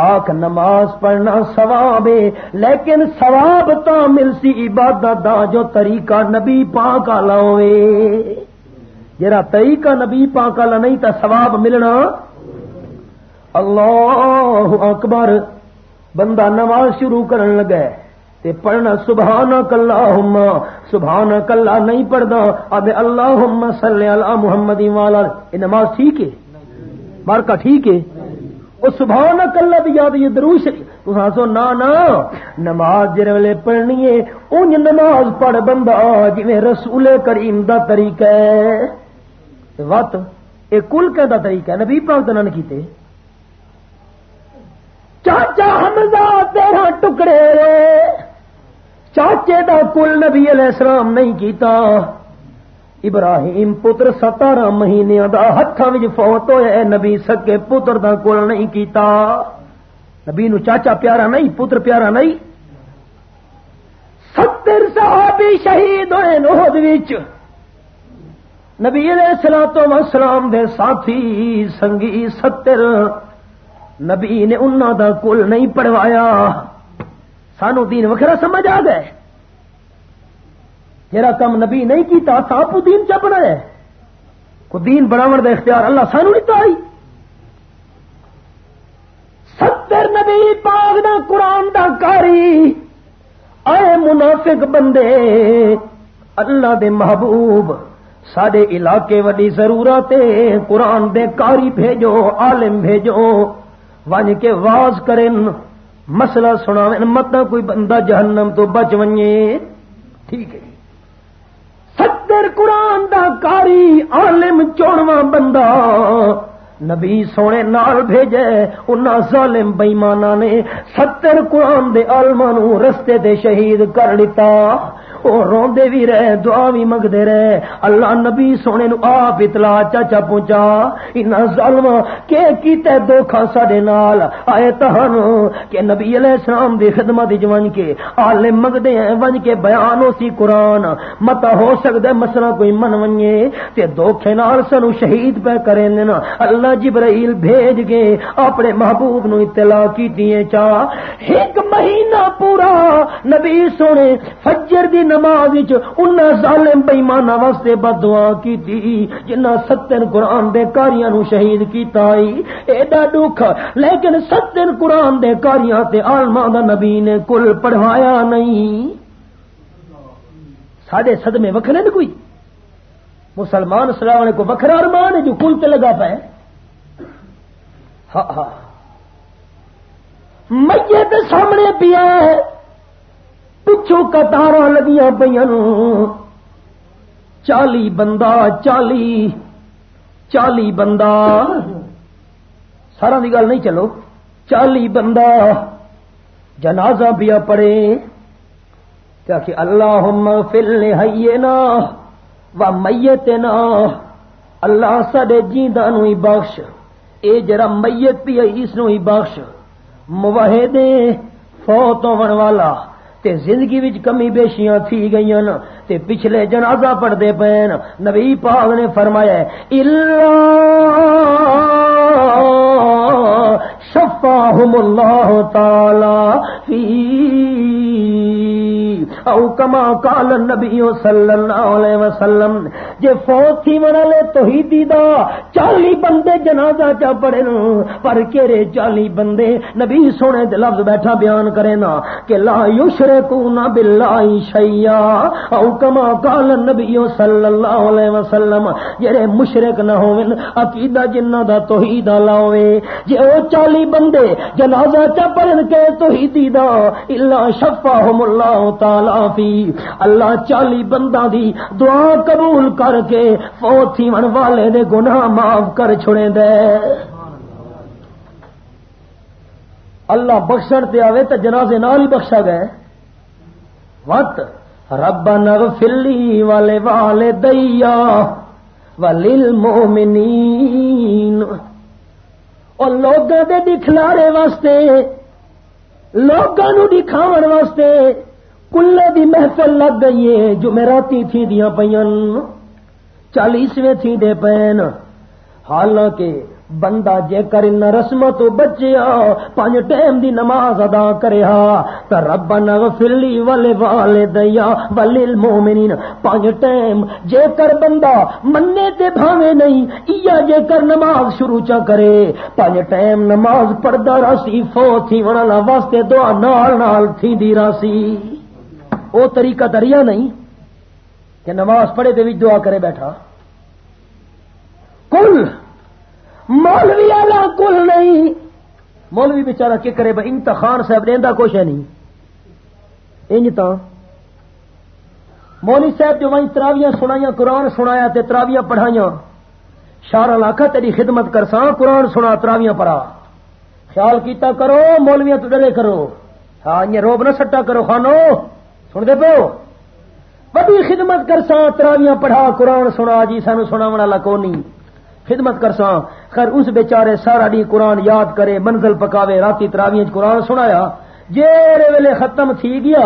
آخ نماز پڑھنا ثواب ہے، لیکن ثواب تو ملسی عبادت دا جو طریقہ نبی پاک والا ہوئے۔ جرا طریقہ نبی پاک والا نہیں تو ثواب ملنا۔ اللہ اکبر، بندہ نماز شروع کرن لگا تے پڑھنا سبحان کلا سبحان کلا نہیں پڑھتا اب اللہ صلی اللہ محمد والا یہ نماز ٹھیک ہے؟ مارکا ٹھیک ہے؟ وہ سبحان کلا بھی یاد یہ دروش تو نا نا، نماز جر ویلے پڑھنی ہے انج نماز پڑھ بندہ جی رسول کریم دا طریقہ ہے۔ وت یہ کل کہ طریقہ ہے، نبی پاک تو کیتے۔ چاچا حمزہ تیرا ٹکڑے چاچے دا کل نبی علیہ السلام نہیں کیتا۔ ابراہیم پتر ستارہ مہینے دا ہاتھوں میں فوت ہوئے نبی سکے پتر دا کل نہیں کیتا نبی نو چاچا پیارا نہیں پتر پیارا نہیں ستر صحابی شہید ہوئے نوہد وچ نبی علیہ السلام وسلام دے ساتھی سنگی ستر نبی نے انہوں دا کل نہیں پڑھوایا سانو دین وکرا سمجھ آ گئے جرا کم نبی نہیں کیتا ساپو دین چپنا ہے؟ کو دین بناو دا اختیار اللہ سانو نہیں آئی ستر نبی پاگ دا قرآن دا کاری۔ آئے منافق بندے، اللہ دے محبوب سڈے علاقے وڈی ضرورت قرآن دے کاری بھیجو، عالم بھیجو۔ ون کے واز کرن، مسئلہ سنا مت کوئی بندہ جہنم تو بچ ونجے۔ ٹھیک ہے جی۔ ستر قرآن دا کاری عالم چوڑواں بندہ نبی سونے نال بھیجے ان ظالم بئیمانہ نے ستر قرآن دے آلما رستے دے شہید کر لیتا۔ وہ روندے بھی رہے، دعا بھی منگتے رہے۔ اللہ نبی سونے نو آپ اطلاع چاچا پہنچا۔ ان ظالم کہ کیتے دھوکھا ساڈے نال؟ آئے تہن کہ نبی علیہ السلام دی خدمت وچ ون کے عالم منگدے ہیں، ون کے بیان ہو سی قرآن۔ متا ہو سکدا مسئلہ کوئی من ونجے تے دھوکھے نال سنو شہید پہ کریں نا اللہ جبرائیل بھیج کے اپنے محبوب نو اطلاع کیتی چا۔ ایک مہینہ پورا نبی سونے فجر دی نماز ان ظالم بےمانا واسطے بدوا کی جنہ ستن قرآن دے کاریاں نو شہید کیتا ایڈا دکھ، لیکن ستن قرآن دے کاریاں تے آلما دا نبی نے کل پڑھوایا نہیں۔ سڈے سدمے وکھرے نے کوئی؟ مسلمان سلاح کو وکھرا ارمان ہے جو کل تے لگا پائے ہاں ہاں۔ میت سامنے پیا ہے۔ پچھو کتار لگیا پہ چالی بندہ، چالی چالی بندہ۔ سارا کی گل نہیں چلو، چالی بندہ۔ جنازہ پیا پڑے کیا کہ اللہ فل ہے نا و میت نا اللہ سڈے جیندہ نو ہی بخش، اے جرا میت پی اس نو ہی بخش۔ موحدے فوت ہون والا۔ تے زندگی وچ کمی بیشیاں تھی گئی تے پچھلے جنازہ پڑھتے نا، نبی پاک نے فرمایا الا شفاہم اللہ تعالی فی او کما کال نبی صلی اللہ علیہ وسلم، جے فوت تھی منا لے توحیدی دا، چالی بندے جنازہ چا پڑے نا پر کیرے چالی بندے نبی سونے دے لفظ بیٹھا بیان کرے نا، کہ لا یشرکون باللہ شیئا۔ او کما کال نبی صلی اللہ علیہ وسلم، جڑے مشرک نہ ہوون، عقیدہ جنہ دا توحید لاوے۔ جے او چالی بندے جنازہ چا پڑھن کے توحیدی دا، الا شفاہم اللہ تعالی۔ فی اللہ چالی بندہ دی دعا قبول کر کے فوت من والے دے گناہ معاف کر چھڑے دے۔ اللہ بخشن تے آوے تو جنازے نال ہی بخشا گئے۔ وقت رب نغفلی والے والے دیا وللمؤمنین۔ اور لوگوں دے دکھلارے واسطے لوگوں دکھاون واسطے کلے دی محفل لگ گئی ہے جو تھی دیا پین چالیسویں تھی دے پین۔ حالانکہ بندہ جے کر ان رسم تو بچیا پانچ ٹائم دی نماز ادا کرے تو رب نغفلی والے والے دیا ولیل مومنین پانچ ٹائم جے کر بندہ مننے تے بھاوے نہیں ایا جے کر نماز شروع چا کرے۔ پانچ ٹائم نماز پڑھدا راسی فو تھی ونا واسطے دعا نال نال تھی دی راسی۔ وہ طریقہ دریا نہیں کہ نماز پڑھے دے دعا کرے بیٹھا۔ کل مولوی والا کل نہیں۔ مولوی بچارا کی کرے بھائی انتخان صاحب دینا کچھ ہے نہیں۔ انج تا مولوی صاحب جو وہیں تراویاں سنایا قرآن سنایا تے تراویاں پڑھائیاں۔ شارا لاکھا تیری خدمت کر سا قرآن سنا، تراویاں پڑا خیال کیتا کرو، مولویاں تو ڈرے کرو۔ ہاں یہ روب نہ سٹا کرو، خانو۔ سن دے پو بڑی خدمت کر تراویاں پڑھا، قرآن سنا جی سانو سنا والا کونی۔ خدمت کر خیر، اس بیچارے سارا ڈی قرآن یاد کرے، منزل پکاوے، راتی تراویاں قرآن سنایا۔ جیرے ویلے ختم تھی گیا،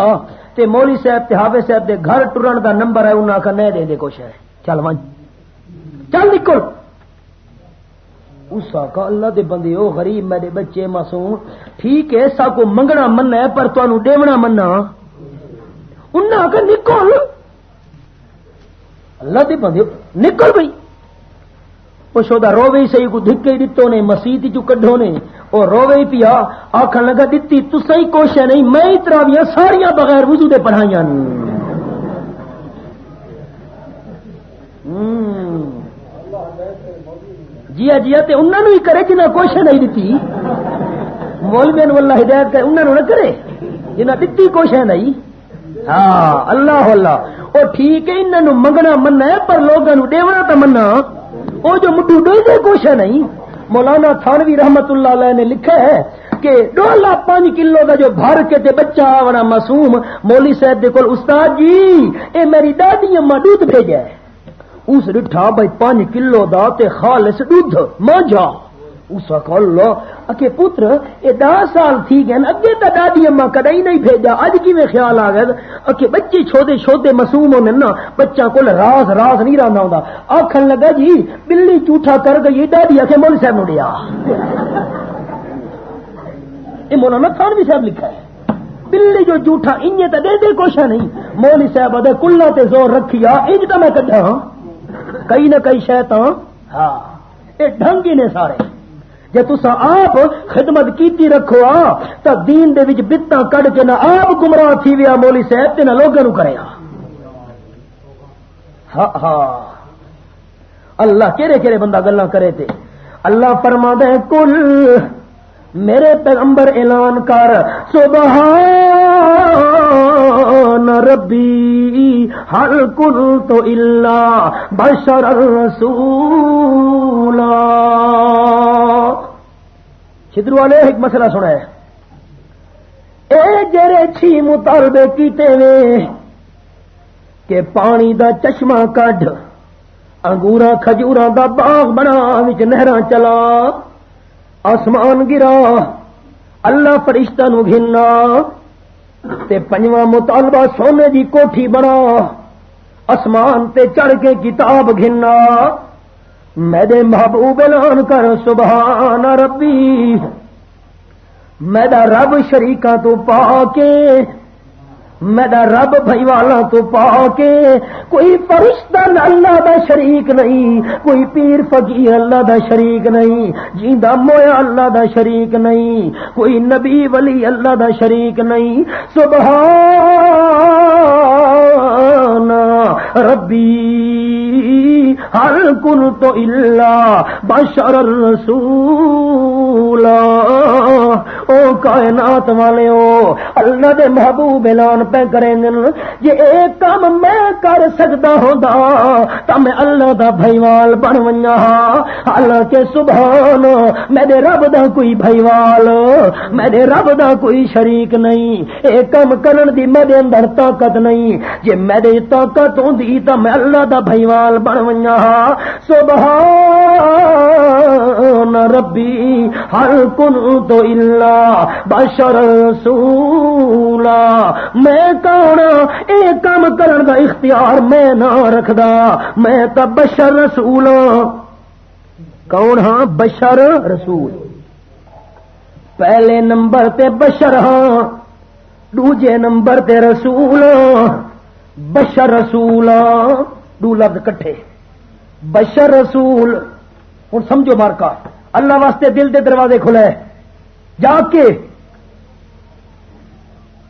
تے مولی صاحب تے حافظ صاحب دے گھر ٹرن دا نمبر ہے، انہاں کا نہیں، دے دے، کچھ ہے۔ چل ون چل نکل۔ اس کا اللہ دے بندے، او غریب میرے بچے، معصوم۔ ٹھیک ہے سا کو منگنا مننا ہے، پر تانوں دیونا مننا۔ انہاں کا نکل۔ اللہ دے بندے، نکل بھئی۔ پوچھو روے سی کو دھکے ہی دتو نے، مسیح چو کڈو نے۔ وہ روے پیا آخر لگا دتی تسا ہی کوشش نہیں، میں ہی تراویاں ساریاں بغیر وضو دے پڑھائیاں جیا جیا تے انہوں نے ہی کرے جنہیں کوشش نہیں دیتی مولوی واللہ ہدایت کرے انہوں نے نہ کرے۔ جنہیں دتی کوشش نہیں۔ ہاں اللہ اللہ۔ وہ ٹھیک ہے انہوں منگنا مننا ہے، پر لوگوں ڈیونا تو مننا۔ وہ جو مٹو ڈوزے کوشش نہیں۔ مولانا تھانوی رحمت اللہ علیہ نے لکھا ہے کہ ڈولا پانچ کلو کا جو بھر کے تے بچہ آونا معصوم مولی صاحب دے کول، استاد جی اے میری دادی اما دودھ بھیجا ہے۔ اس ڈٹھا بھائی پانچ کلو دا تے خالص دودھ، ماں جا۔ اس لو اکے پتر یہ دس سال تھی گئے، اگے تو دادی اما کدی نہیں بھیجا، اج کی میں خیال آ گیا؟ اکے بچے چھوٹے چھوٹے مسوم ہونے نا بچہ کو راز راز نہیں رہنا ہوں آخر لگا جی بلی جھوٹا کر گئی دادی آخ مول صاحب نیا یہ مولانا تھانوی صاحب لکھا ہے۔ بلی جو جھوٹا ان تو دے دے کچھ نہیں۔ مولی صاحب ادے کلا تے زور رکھیا، انج تو میں کٹا ہاں۔ کئی نہ کئی شہ ہاں۔ یہ ڈنگ ہی نے سارے۔ جی تسا آپ خدمت کیتی رکھو آ تو دین دے وچ بتاں کڈ کے نہ آپ گمراہ تھی ویا مولی صاحب، تے نہ لوگوں نو کرے ہاں ہاں اللہ کہڑے کہڑے بندہ گلا کرے تے۔ اللہ فرما دے کل میرے پیغمبر اعلان کر۔ سبحان ربی ہر کل تو اللہ بشر رسول چدرو والے ایک مسئلہ سنا ہے۔ اے جرے چھی مطالبے کیتے وے کہ پانی دا چشمہ کڈ انگورا کھجورا دا باغ بنا نہر چلا، آسمان گرا، اللہ فرشتہ نو گھننا، تے پنجواں مطالبہ سونے دی کوٹھی بنا، آسمان تے چڑھ کے کتاب گھننا۔ میرے محبوب اعلان کر، سبحان ربی۔ میرا رب شریکاں تو پا کے میرا رب بھائی والا تو پا کے کوئی فرشتہ اللہ دا شریک نہیں، کوئی پیر فقیر اللہ دا شریک نہیں جیندا مویا اللہ دا شریک نہیں، کوئی نبی ولی اللہ دا شریک نہیں۔ سبحان ربی۔ ہر کن تو اللہ بشر رسول او کائنات والے او اللہ دے محبوب اعلان پہ کریں یہ ایک کام میں کر سکتا ہوں تو میں اللہ دا بھائیوال بن ونیا اللہ کے سبحان، میرے رب دا کوئی بھائیوال، میرے رب دا کوئی شریک نہیں۔ ایک کام کرن دی میرے اندر طاقت نہیں۔ جے میرے طاقت ہوندی تو میں اللہ دا بھائیوال بن ونیا سبحان ربی، ہر کن تو اللہ بشر رسولا۔ میں کون اے کام کرن دا اختیار میں نہ رکھدا، میں تو بشر رسول کون ہاں؟ بشر رسول۔ پہلے نمبر تے بشر ہاں دوجے نمبر تے رسول۔ بشر رسول دو لفظ کٹھے۔ بشر رسول۔ ہوں سمجھو مارکا، اللہ واسطے دل دے دروازے کھلے۔ جا کے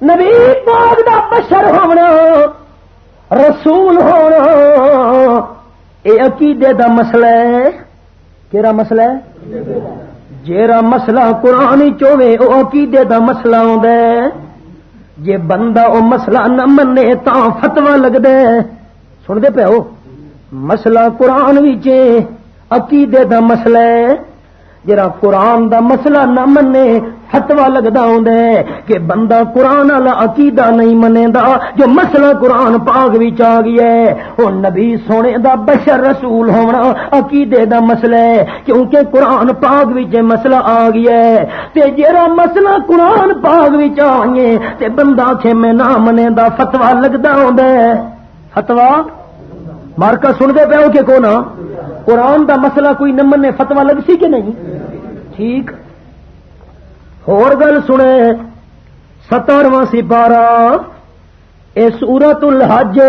نبی پاک دا بشر ہونا، رسول ہونا۔ اے عقیدے دا مسئلہ ہے۔ کہڑا مسئلہ ہے؟ جیرا مسئلہ قرآن چوے او عقیدے دا مسئلہ ہوندا ہے۔ جے بندہ او مسئلہ نہ منے تا فتوا لگدا ہے۔ سن دے پیو۔ مسئلہ قرآن عقیدے دا مسئلہ ہے۔ جرا قرآن دا مسئلہ نہ منے فتوا لگتا ہوں کہ بندہ قرآن والا عقیدہ نہیں منے دا جو مسئلہ قرآن پاک بھی آ گیا ہے وہ نبی سونے دا بشر رسول ہونا عقیدے دا مسئلہ ہے۔ کیونکہ قرآن پاک بھی مسئلہ آ گیا ہے۔ تے جرا مسئلہ قرآن پاک بھی آئیے تے بندہ تھے میں نہ منے دا فتوا لگتا ہوں فتوا مارکا سنتے پہ ہو کہ کون ہاں؟ قرآن دا مسئلہ کوئی نمن نے فتوا لگ سی کہ نہیں؟ ٹھیک۔ اور گل سنے سترواں سپارہ، اے سورت الحج،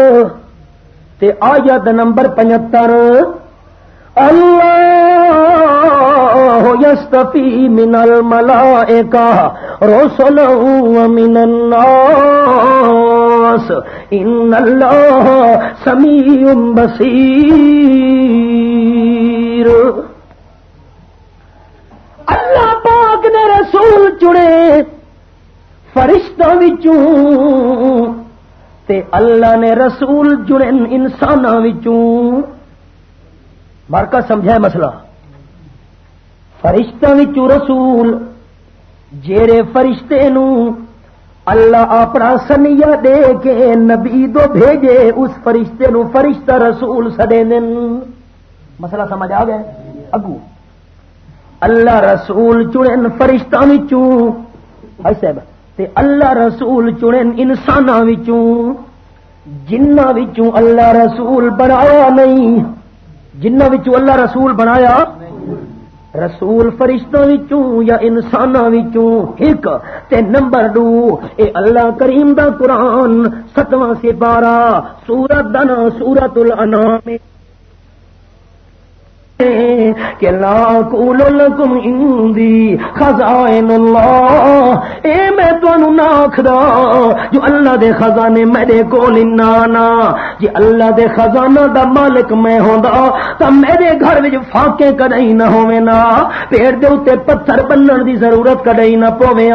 تے آیت نمبر پچہتر، اللہ یستفی من الملائکہ رسل من الناس ان اللہ سمیع بصیر اللہ پاک نے رسول چڑے فرشتوں تے اللہ نے رسول چڑے انسانوں مارکا سمجھا مسئلہ فرشتوں رسول، جیڑے فرشتے نو اللہ اپنا سنیا دے کے نبی دو بھیجے، اس فرشتے نو فرشتہ رسول سدے دن۔ مسئلہ سمجھ آ گیا؟ اگو۔ اللہ رسول چڑن فرشتہ صاحب، تے اللہ رسول چڑن انسان جنہ اللہ رسول بنایا نہیں جنہ اللہ رسول بنایا رسول فرشتوں یا انسان ایک تے نمبر دو، اے اللہ کریم دا قرآن، ستواں سے بارہ سورت دن سورت الانام کہ لا قول لکم اندی خزائن اللہ۔ اے میں تو انو ناکھ جو اللہ دے خزانے میرے کول انانا جی اللہ دے خزانہ دا مالک میں ہوں دا تا میرے گھر وچ فاکے کدائی نہ ہوویں نا۔ پیڑ دے اوتے پتھر بنن دی ضرورت کدائی نہ پوویں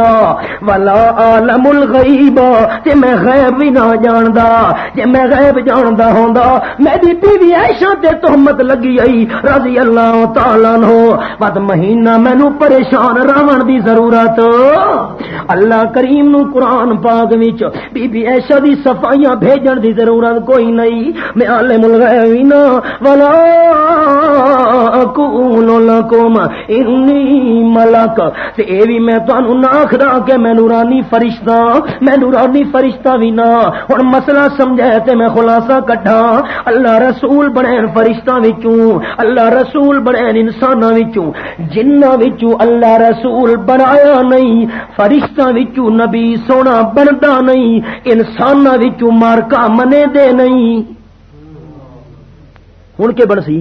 ولا عالم الغیب تے میں غیب بھی نہ جاندا، جے میں غیب جاندا ہوندا۔ میری بیوی عائشہ تے تہمت لگی آئی رضی رضی اللہ تعالی نو بد مہینہ مینو پریشان راون دی ضرورت۔ اللہ کریم نو قرآن پاک وچ بی بی ایشا دی صفائیاں بھیجن دی ضرورت کوئی نہیں۔ میں عالم الغیب ہاں۔ ولا اقول لکم انی ملک تے اے وی میں تانوں نہ آکھدا کہ میں نورانی فرشتہ ہاں۔ میں نورانی فرشتہ وی نہ ہاں۔ ہن مسئلہ سمجھے تے میں خلاصہ کڈھا اللہ رسول بنے فرشتہ وچوں اللہ رسول رسول بنے انسان جنہ اللہ رسول بنایا نہیں فرشتہ نبی سونا بنتا نہیں انسان مارکا منے دے نہیں۔ ہوں کے بن سی؟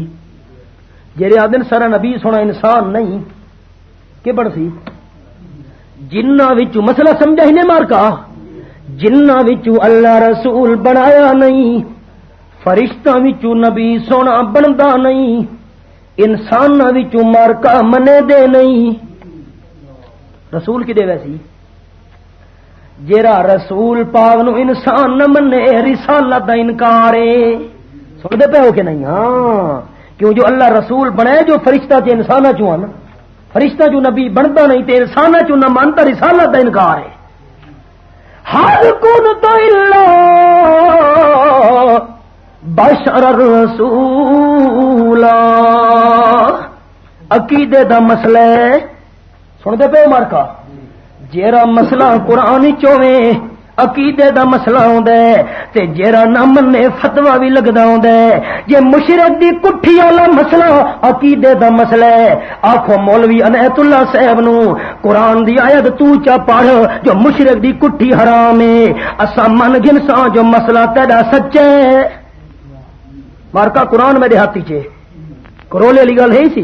جی آدن سارا نبی سونا انسان نہیں کہ بن سی؟ جنہ مسئلہ سمجھا ہی نے مارکا جنہ اللہ رسول بنایا نہیں فرشتہ نبی سونا بنتا نہیں۔ انسان مارکا منے دے نہیں۔ رسول کی دے ویسی؟ جیرا رسول پاگ نو انسان نہ منے رسالت دا انکار ہے سنتے پہ ہو کہ نہیں؟ ہاں۔ کیوں جو اللہ رسول بنے جو فرشتہ چ انسان نا فرشتہ جو نبی بنتا نہیں، تے انسان چو نہ مانتا، رسالت دا انکار ہے ہر کن تو بشر رسولا۔ عقیدے دا مسئلہ ہے۔ سنتے پہ مارکا جیرا مسئلہ قرآن چوے عقیدے دا مسئلہ ہوندا ہے۔ تے جیرا نہ مننے فتوا بھی لگدا ہوندا ہے۔ جے مشرک دی کٹھی والا مسئلہ عقیدے دا مسئلہ ہے۔ آکھو مولوی انیت اللہ صاحب نو، قرآن دی آیت تو چا پڑھ، جو مشرک دی کٹھی حرام ہے۔ اسا من گنساں جو مسئلہ تیرا سچا ہے۔ مارکا قرآن میں دیہاتی چ کرولے والی گل ہے سی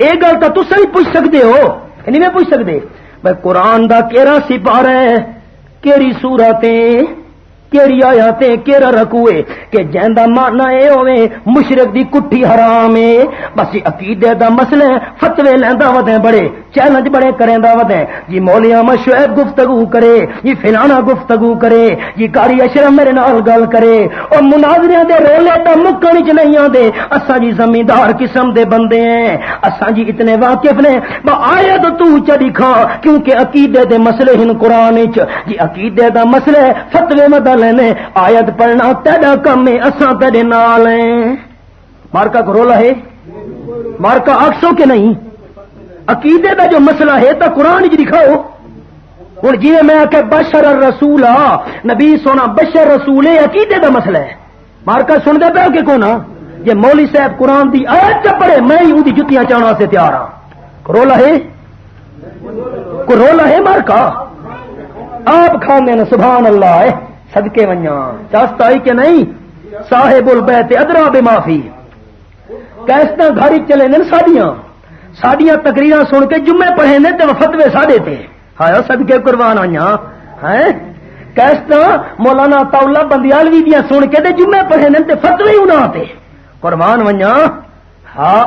یہ گل تو تصا بھی پوچھ سکتے ہو۔ نہیں میں پوچھ سکتے ہاں۔ بھائی قرآن دا کہڑا سپارہ ہے؟ کیڑی سورت کیڑی آیا تے کیڑا رکوے کہ جیندا مانا اے ہوے مشرک دی کٹھی حرام اے۔ بس عقیدے دا مسئلہ فتوی لیندا ودے بڑے، چیلنج بڑے کریندا ودے جی مولیاں مشعب گفتگو کرے جی فلانا گفتگو کرے جی کاری اشرف میرے نال گل کرے۔ او مناظرے دے رولے تا مکن وچ نہیں آندے۔ اساں جی زمیندار قسم دے بندے ہیں۔ اساں جی اتنے واقف نے۔ با آیت تو چڑی کھا، کیونکہ عقیدے دے مسئلے ہن قرآن وچ۔ جی عقیدے دا مسئلہ فتوی مدل لینے آیت پڑھنا تیرا کم ہے، اساں تیرے نال ہیں۔ مارکا کو رولا ہے؟ مارکا آخسو کہ نہیں؟ عقیدے دا جو مسئلہ ہے تو قرآن چ دکھاؤ۔ ہوں جی میں آ بشر رسول آ نبی سونا بشر رسول عقیدے دا مسئلہ ہے۔ مارکا سن دے پہ کہ کون جی مولی صاحب قرآن دی آیت چ پڑے میں ہی وہ جتیاں چاہنا سے تیار ہاں۔ رولا ہے؟ کو رولا ہے مارکا؟ آپ کھانے نا سبحان اللہ۔ ہے سدکے ونیا چاستا آئی کہ نہیں؟ صاحب البیت ادرا بے معافی کیستا گھر چلے نے ساڈیاں ساڈیاں تقریر سن کے جمعے پڑھے نے تو فتوے ساڈے تے۔ ہایا سدکے قربان آئی ہیں کیستا مولانا تاؤلا بندیالوی دیا سن کے تے جمعے پڑھے نے تے فتوے انہاں تے۔ قربان ونیا ہاں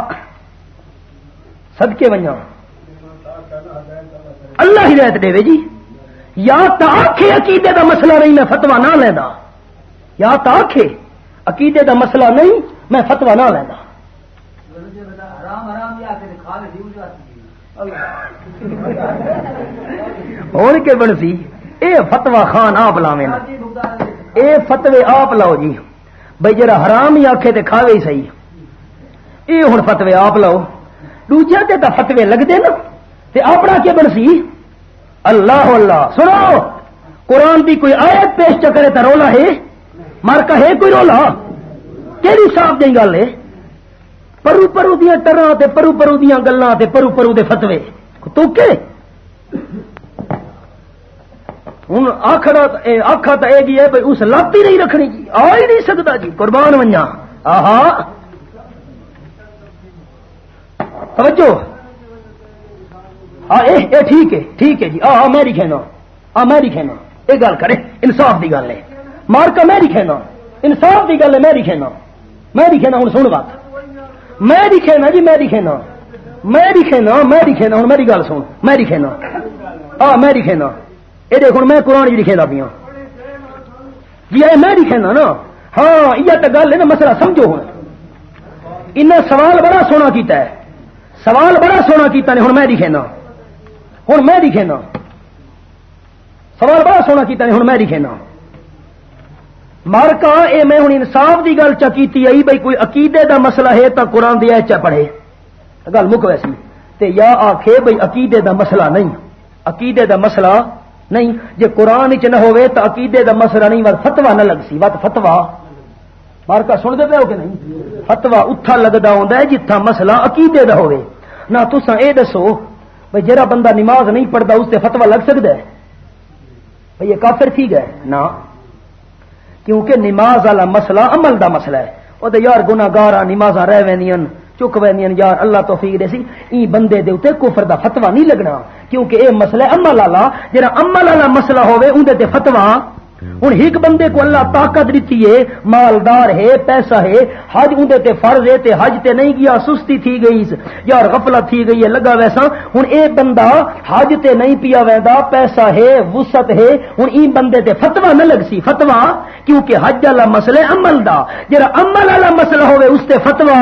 سدکے ونیا اللہ ہدایت دے جی۔ یا آخے عقیدے دا مسئلہ نہیں، میں فتوا نہ لینا۔ یا آخے عقیدے دا مسئلہ نہیں، میں فتوا نہ لینا۔ ہوں کے بن سی، اے فتوا خان آپ لاوے اے فتوے آپ لاؤ جی۔ بھائی جرا حرام ہی آخے تو کھاوے ہی صحیح۔ اے ہوں فتوے آپ لاؤ۔ دوجے تے تو فتوے لگتے نا۔ تے اپنا کیا بن سی؟ اللہ اللہ. سنو! قرآن کی کوئی آیت پیش چکرے تو رولا ہے؟ مارکا ہے کوئی رولا؟ کہڑی صاف دی گل ہے؟ پرو پرو دیا ٹرا پرو پرو دیا گلا پرو پرو دے فتوے۔ تو کہ ہوں آخر آخا تو یہ جی ہے بھائی اس لت ہی نہیں رکھنی جی۔ آ ہی نہیں سکتا جی۔ قربان منیا آہا۔ توجہ۔ ہاں اے ٹھیک ہے ٹھیک ہے جی آ میں لکھے آ میں لکھے یہ گل کرے انصاف کی گل ہے مارکا میں لکھے انصاف کی گل ہے میں لکھے میں لکھے نا ہوں سن بات میں لکھے نا جی میں لکھے نا میں لکھے نا میں لکھے نا ہوں میری گل سن میں لکھے نا آ میں لکھے نا یہ دیکھ میں قرآن جی لکھے پیا جی اے میں لکھے نا نا ہاں یہ تو گل ہے نا مسئلہ سمجھو ہوں انہیں سوال بڑا سونا کیتا ہے سوال بڑا سونا کیتا نے ہوں میں لکھے نا ہوں میں لکھے نا۔ سوال بڑا سونا کیتا نہیں ہوں میں لکھے نا۔ مارکا، اے میں ہوں انصاف دی گل چکی آئی بھائی کوئی عقیدے دا مسئلہ ہے تو قرآن دیا چا پڑھے۔ گل مک ویسی تے یا آخے بھائی عقیدے دا مسئلہ نہیں۔ عقیدے دا مسئلہ نہیں۔ جے قرآن چ نہ ہوئے تو عقیدے دا مسئلہ نہیں وقت فتوا نہ لگ سی۔ وقت فتوا مارکا، سن دے پہ ہو کہ نہیں؟ فتوا اتھا لگتا ہوں جتھا مسئلہ عقیدے دا ہوئے نہ تسا اے دسو بھائی جہاں بندہ نماز نہیں پڑھتا اس سے فتوا لگ سکتا ہے؟ بھائی یہ کافر ٹھیک ہے؟ نہ۔ کیونکہ نماز والا مسئلہ عمل دا مسئلہ ہے۔ وہ تو یار گناگار نماز رہ وین چک وین یار اللہ تو فکر سی۔ ای بندے دے اتنے کفر دا فتوا نہیں لگنا۔ کیونکہ اے مسئلہ عمل والا جہاں عمل والا مسئلہ اندر فتوا ہوں ایک بندے کو اللہ طاقت دیتی ہے، مالدار ہے، پیسہ ہے، حج اندر تے فرض ہے تے حج تے نہیں گیا، سستی تھی گئی یار غفلت تھی گئی ہے لگا ویسا۔ ہوں اے بندہ حج تے نہیں پیا ویدا پیسہ ہے وسط ہے ہوں این بندے تے فتوا نہ لگ سی۔ فتوا کیونکہ حج والا مسئلہ عمل دا۔ جرا عمل والا مسئلہ ہوئے اس تے فتوا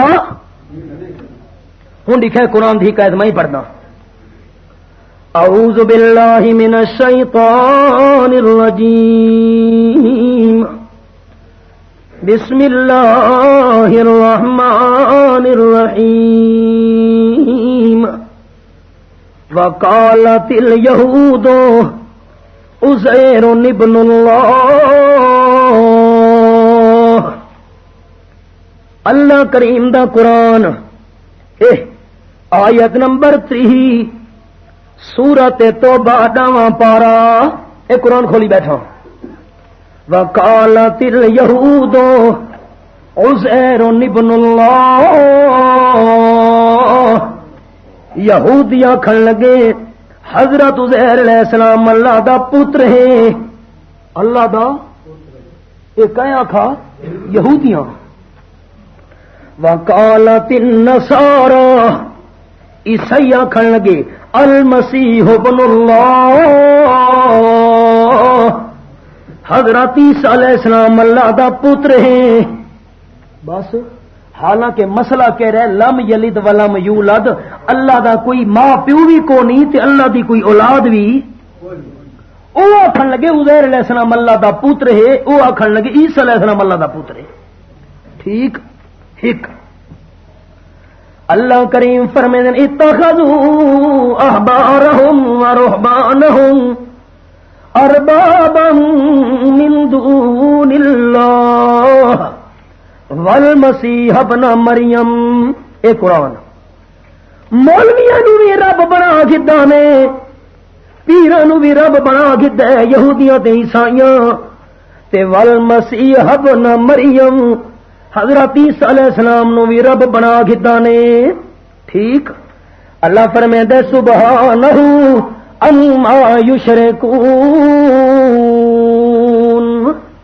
ہوں لکھے قرآن دی قید میں ہی پڑھنا۔ أعوذ بالله من الشيطان الرجيم. بسم الله الرحمن الرحيم. وقالت اليهود أزير ابن الله. اللہ کریم دا قرآن. اے آیت نمبر تری. سورت تو باڈاواں پارا۔ ایک قرآن کھولی بیٹھا۔ وکال تل یہود عزیر ابن اللہ۔ یہودی آخر لگے، حضرت عزیر علیہ السلام اللہ دا پتر ہے۔ اللہ دا یہ کہ آخا یہودیاں۔ وکال تین سارا عیسائی آخر لگے المسیح بن اللہ۔ حضرت عیسیٰ علیہ السلام اللہ دا پتر ہے بس، حالانکہ مسئلہ کہہ رہے لم یلد ولم یولد۔ اللہ دا کوئی ماں پیو بھی کو نہیں، تے اللہ دی کوئی اولاد بھی۔ وہ آخر لگے ازیر علیہ السلام اللہ دا پوتر ہے۔ وہ آخر لگے، عیسی علیہ السلام اللہ دا پوتر ہے۔ ٹھیک، ایک۔ اللہ کریم فرمین اتخذوا احبارهم ورهبانهم اربابا من دون اللہ والمسیح ابن مریم۔ اے قرآن، مولویاں نو بھی رب بنا گدا نے پیران بھی رب بنا گدا یہودیاں تے عیسائیاں۔ تے والمسیح ابن مریم حضرت عیسیٰ علیہ السلام نو بھی رب بنا گدا نے۔ ٹھیک؟ اللہ فرمے دے سبحانہ اما یشرکون۔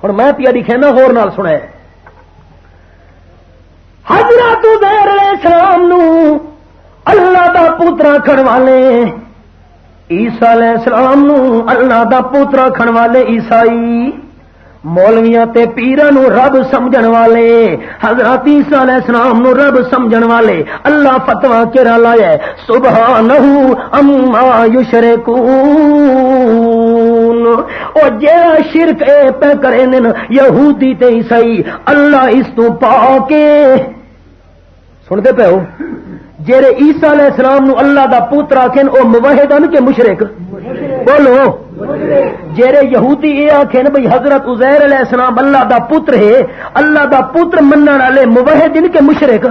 ہن میں پیا لکھے نا ہور نال سنے حضرت عزیر علیہ السلام نو اللہ دا پوترا کھڑ والے۔ عیسیٰ علیہ السلام نو اللہ دا پوترا کھڑ والے عیسائی۔ مولویاں تے پیرا نو رب سمجھن والے، حضرت عیسیٰ علیہ السلام نو رب سمجھن والے، اللہ فتوا کرا لایا سبحانہ اما یشرکون۔ او جیڑا شرک اے پہ کرے نن، یہودی تے عیسائی، اللہ اس تو پا کے سنتے پہ ہو۔ جیڑے عیسیٰ علیہ السلام نو اللہ دا پوترا کھن او موحدن کے مشرک۔ بولو۔ جیرے یہودی یہ آخر بھائی حضرت عزیر علیہ السلام اللہ دا پتر ہے، اللہ دا پتر منن والے موحدن کے مشرق؟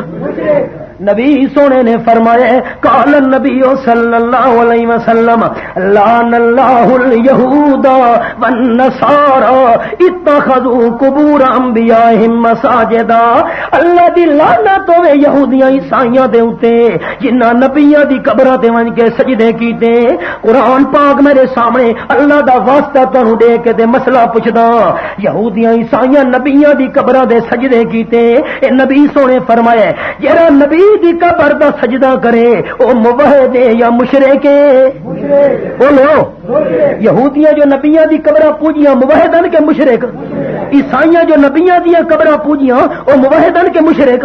نبی سونے نے فرمایا کال نبی صلی اللہ علیہ وسلم لان اللہ الہود والنصارى اتخذوا قبور انبیائهم مساجدا۔ اللہ دی لعنت ہوے یہودیاں، عیسائیاں دے اوتے، جنہاں نبیاں دی قبراں تے ون کے سجدے کیتے۔ قرآن پاک میرے سامنے اللہ دا واسطہ تانوں دے کے تے مسئلہ پوچھدا۔ یہودیاں، عیسائیاں نبیاں دی قبراں دے سجدے کیتے۔ اے نبی سونے فرمایا جڑا نبی دی قبر دا سجدہ کرے، او موحد یا مشرک بولو، یہودیاں جو نبیاں دی قبراں پوجیاں موحدن کے مشرک، عیسائیاں جو نبیاں دی قبراں پوجیاں، او موحدن کے مشرک۔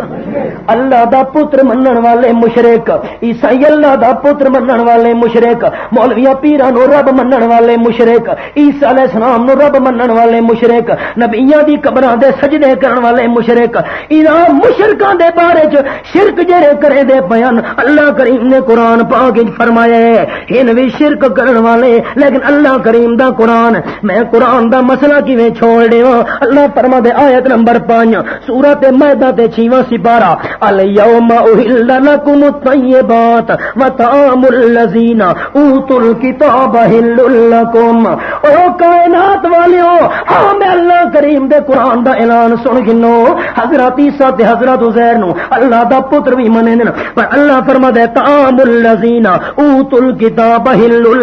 اللہ دا پتر منن والے مشرک، عیسائی اللہ دا پتر منن والے مشرک، مولویاں پیراں نو رب منن والے مشرک، عیسی علیہ السلام نو رب منن والے مشرک، نبیاں دی قبراں دے سجدے کرن والے مشرک۔ انہاں مشرکاں دے بارے چ شرک جڑے کرے دے بیان، اللہ کریم نے قرآن پاک فرمایا ہے۔ ان بھی شرک کرن والے، لیکن اللہ کریم دا قرآن۔ میں قرآن دا مسئلہ کیویں چھوڑ دیواں؟ اللہ فرما دے آیت نمبر 5 سورۃ مائدہ تے 6واں سپارہ۔ الیوم احل لکم الطیبات وطعام الذین اوتوا الکتاب حل لکم او کائنات والیو ہاں میں اللہ کریم دے قرآن دا اعلان سن گنو۔ حضرت عیسیٰ تے حضرت عزیر نو، اللہ دا پتر بھی منے دن پر اللہ فرما دے تام الذین اوتوا الکتاب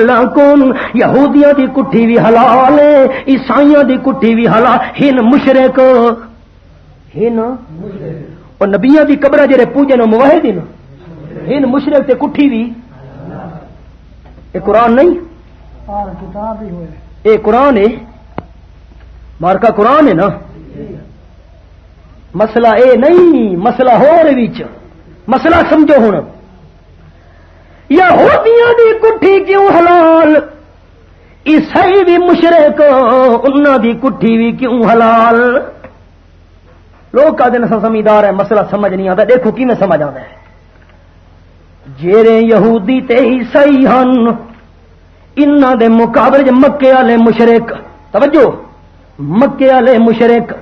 لکم. یہودیاں دی کٹھی بھی حلال ہے عیسائیاں دی کٹھی بھی حلال ہن مشرک ہن اور نبیاں دی قبر جڑے پوجے نو موحد ہن ہن مشرک تے کٹھی بھی۔ اے قرآن نہیں؟ اے قرآن ہے۔ مارکا قرآن ہے نا؟ مسئلہ اے نہیں مسئلہ ہو رہی مسئلہ سمجھو ہوں یا ہوتیاں دی کٹھی کیوں حلال؟ عیسائی بھی مشرق انہوں دی کٹھی بھی کیوں حلال؟ لوگ کا دن سمجھدار ہے مسئلہ سمجھ نہیں آتا۔ دیکھو کی میں سمجھ آتا ہے۔ جیرے یہودی تے عیسائی ہن انہوں دے مقابلے مکے والے مشرق، توجہ، مکے والے مشرق،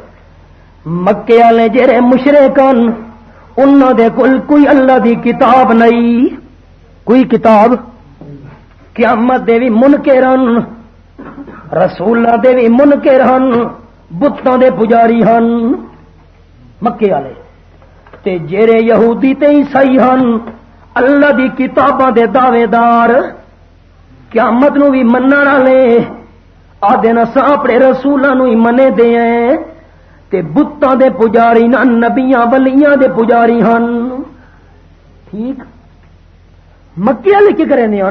مکے والے جہے مشرقن انہوں دے کول کوئی اللہ دی کتاب نہیں۔ کوئی کتاب؟ قیامت دے بھی منکر ہن۔ رسولاں دے بھی منکر ہن۔ دے پجاری ہن۔ مکے والے۔ تے جڑے یہودی تے عیسائی ہن، اللہ دی کتاباں دے دعوے دار قیامت نو بھی منن والے آدھے نہ اپنے رسولاں نو ہی منے دے ہیں۔ تے بتاں دے پجاری نن نبیاں ولیاں دے پجاری ہن۔ ٹھیک؟ مکے والے کی کرے نے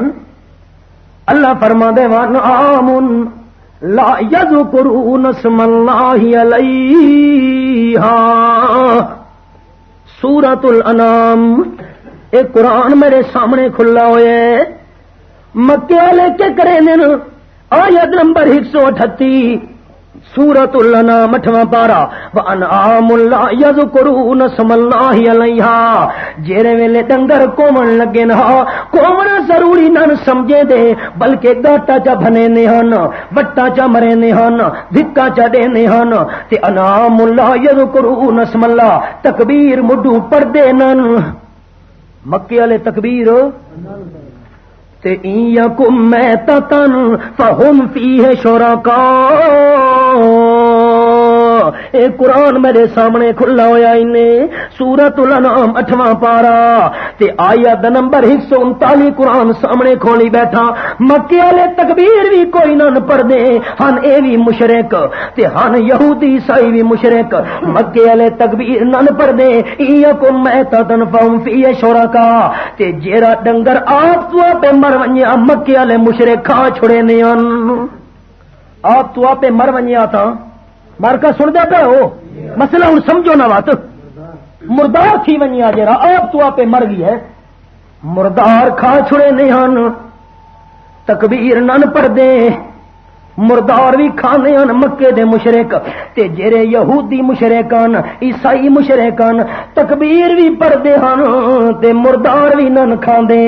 اللہ فرما دے وان آمن لا یذکرون اسم اللہ علیہا۔ سورت الانام ایک قرآن میرے سامنے کھلا ہوئے۔ مکے والے کے کرے آیت نمبر ایک سو اٹھتی سورت اللہ مٹھواں پارا وانعام اللہ یذکرون اسم اللہ علیہا جیرے ویلے ڈنگر کومن لگے نا، کومن ضروری نہ سمجھے دے، بلکہ گاٹا چا بھنے نے ہن، وٹا چا مرے نے ہن، دھکا چا دے نے ہن۔ تے انعام اللہ یذکرون اسم اللہ تکبیر مڈو پڑھ دے نن۔ مکے والے تکبیر۔ تے این یکم میتتن فہم فیہ شرکاء۔ اے قرآن میرے سامنے کھلا ہوا سورت الانعام اٹھواں پارا تے آیا دا نمبر ایک سو انتالی قرآن سامنے کھولی بیٹھا مکے والے تکبیر بھی کوئی نہ پڑھ دے ہن اے بھی مشرک تے ہن یہودی عیسائی بھی مشرک مکے والے تکبیر نہ پڑھ دے ایکم میتتن فہم فیہ شرکاء تے جیرا ڈنگر آپ تو پہ مر ونیا مکے والے مشرک کھا چھڑے نے آپ تو آپ مر ونیا تھا۔ کا سن دیا پہ ہو۔ مسئلہ ہوں سمجھو نا بات۔ مردار تھی ونی آ جرا آپ تو آپ مر گئی ہے۔ مردار کھا چھڑے نہیں ہن۔ تکبیر نن پڑ دیں۔ مردار بھی کھانے ہیں مکے دے مشرق، تے جڑے یہودی مشرقان عیسائی مشرقان تکبیر بھی پڑھتے ہیں تے مردار بھی نن کھاندے۔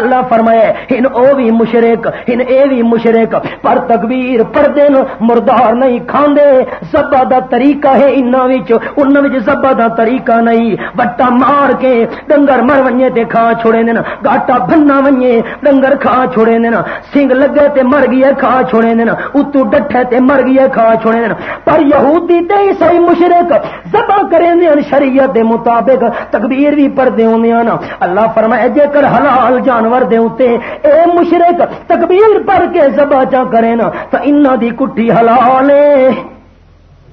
اللہ فرمایا ہن او بھی مشرق، ہن اے بھی مشرق، پر تکبیر پڑھتے مردار نہیں کھاندے۔ زبا دا طریقہ ہے انہاں وچ انہاں وچ زبا دا طریقہ نہیں۔ وٹا مار کے ڈنگر مر ونجے تے کھا چھوڑے نے گاٹا بننا ونجے ڈنگر کھا چھوڑے نے سنگ لگے تے مر گئے کھا چھوڑے نے اتو ڈٹھے تے مر گئے کھا چھوڑے پر یہودی تے عیسائی مشرک ذبح کریں دے شریعت دے مطابق تکبیر بھی پڑھ دے ہوندے نا اللہ فرمائے جے کر حلال جانور دے اوتے اے مشرک تکبیر پڑھ کے ذبح چا کرے نا تو انہاں دی کٹھی حلال ہے۔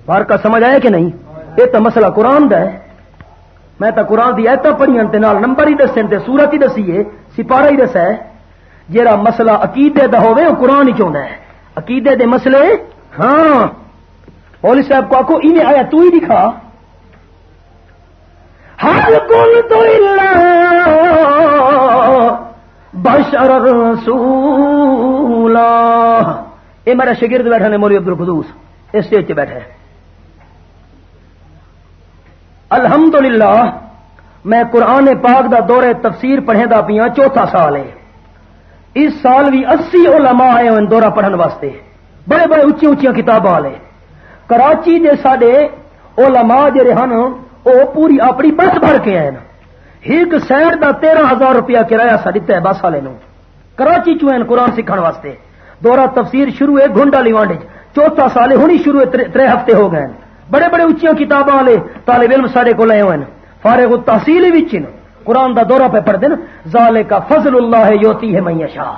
بار کا سمجھ آیا کہ نہیں؟ یہ تو مسئلہ قرآن دا ہے۔ میں تو قرآن دی ایتا پڑھی تے نال نمبر ہی دسے تے سورت ہی دسی ہے، سپارہ ہی دسا ہے۔ جیڑا مسئلہ عقیدے دا ہوے وہ قرآن ہی چاہتا ہے۔ عقیدے دے مسئلے؟ ہاں۔ مولوی صاحب کو آخو انہیں آیا، تو ہی دکھا۔ ہر کل تو بشر رسولا۔ یہ میرا شگرد بیٹھا نے مولوی عبد القدوس اسٹیج پہ بیٹھا ہے۔ الحمدللہ، میں قرآن پاک دا دورے تفسیر پڑھے دا پیا چوتھا سال ہے۔ اس سال بھی اسی علماء آئے ہوئے دورہ پڑھن واسطے۔ بڑے بڑے اچھی اچھی کتاباں والے۔ کراچی دے سڈے علماء جڑے ہن وہ پوری اپنی بس بھر کے آئے ایک سائڈ دا تیرہ ہزار روپیہ کرایہ سا دتا ہے بس والے کراچی چو ہیں قرآن سیکھن واسطے۔ دورہ تفسیر شروع ہے گونڈا لیوانڈ چوتھا سال ہونی شروع تر ہفتے ہو گئے بڑے بڑے اچھی کتاباں والے طالب علم سارے کو لے ہوئے فارغ تحصیل بھی قرآن دا دورہ پہ پڑھ دین زالے کا فضل اللہ یوتی ہے میشا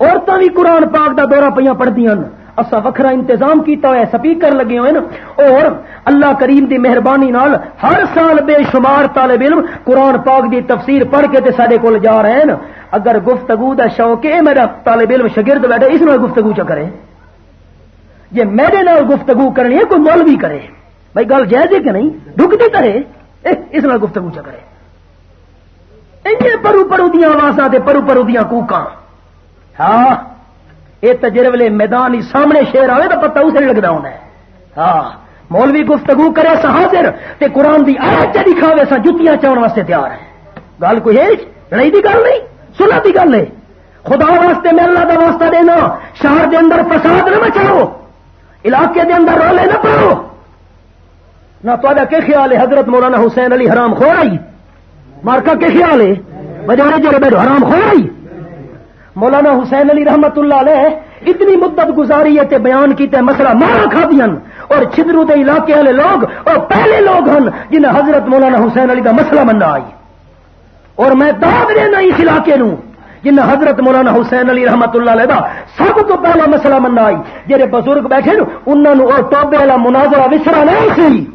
عورتیں بھی قرآن پاک دا دورہ پہ پڑھ دیا اصا وکھرا انتظام کیتا ہوا سپیکر لگے ہوئے نا اور اللہ کریم دی مہربانی نال ہر سال بے شمار طالب علم قرآن پاک دی تفسیر پڑھ کے تے سارے کول جا رہے ہیں اگر گفتگو دا شوق ہے میرا طالب علم شگرد بیٹھے، اس نال گفتگو چ کرے۔ جی میرے نال گفتگو کرنی ہے، کوئی مول بھی کرے۔ بھائی، گل جائز ہے کہ نہیں؟ ڈکتی کرے اس نال گفتگو چ کرے۔ پرو پرو دیا آوازاں پرو پرو دیا کوکاں ہاں یہ تجربے میدان ہی سامنے شیر آئے تو پتا اسے لگتا ہونا ہے ہاں مولوی گفتگو کرے سا حاضر تے قرآن دی آیت دکھاوے سا جتیاں چاؤن واسطے تیار ہے گل کوئی ہے لڑائی دی گل نہیں سنا دی گل ہے خدا واسطے میں اللہ دا واسطہ دینا شہر دے اندر فساد نہ مچاؤ علاقے دے اندر رولے نہ پاؤ نہ تا کہ خیال ہے حضرت مولانا حسین علی حرام خور آئی مارکا کے خیال ہے بجانے جو بیٹھو، حرام خور آئی۔ مولانا حسین علی رحمت اللہ علیہ اتنی مدت گزاری ہے تے بیان کیتے مسئلہ مارا کھا دیا اور چھدرو دے علاقے والے لوگ اور پہلے لوگ ہیں جنہیں حضرت مولانا حسین علی کا مسئلہ مننا آئی۔ اور میں داغ دینا اس علاقے نو جن حضرت مولانا حسین علی رحمت اللہ علیہ دا سب تو پہلا مسئلہ مننا آئی۔ جہے بزرگ بیٹھے انہوں نے ٹوبے والا مناظرہ وسرا نہیں سی۔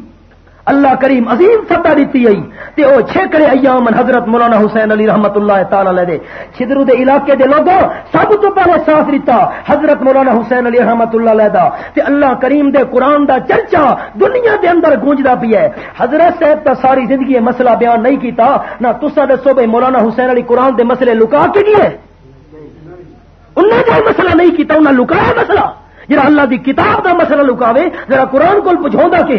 اللہ کریم عظیم فتح دیتی آئی۔ تے او چھکڑے ایام حضرت مولانا حسین علی رحمت اللہ تعالی علیہ دے۔ چھدرو دے علاقے دے لوگوں سب تو پہلے ساتھ دیتا حضرت مولانا حسین علی رحمت اللہ علیہ دا۔ تے اللہ کریم دے قرآن دا چرچا دنیا دے اندر گونجدا پیا ہے۔ حضرت صاحب تا ساری زندگی مسئلہ بیان نہیں کیتا، نہ تسا دسو بھائی مولانا حسین علی قرآن دے مسئلے لکا کے گئے۔ انہوں نے مسئلہ نہیں کیتا انہوں نے لکایا مسئلہ۔ جڑا اللہ دی کتاب دا مسئلہ لکاوے، ذرا قرآن کو پوچھوندا کہ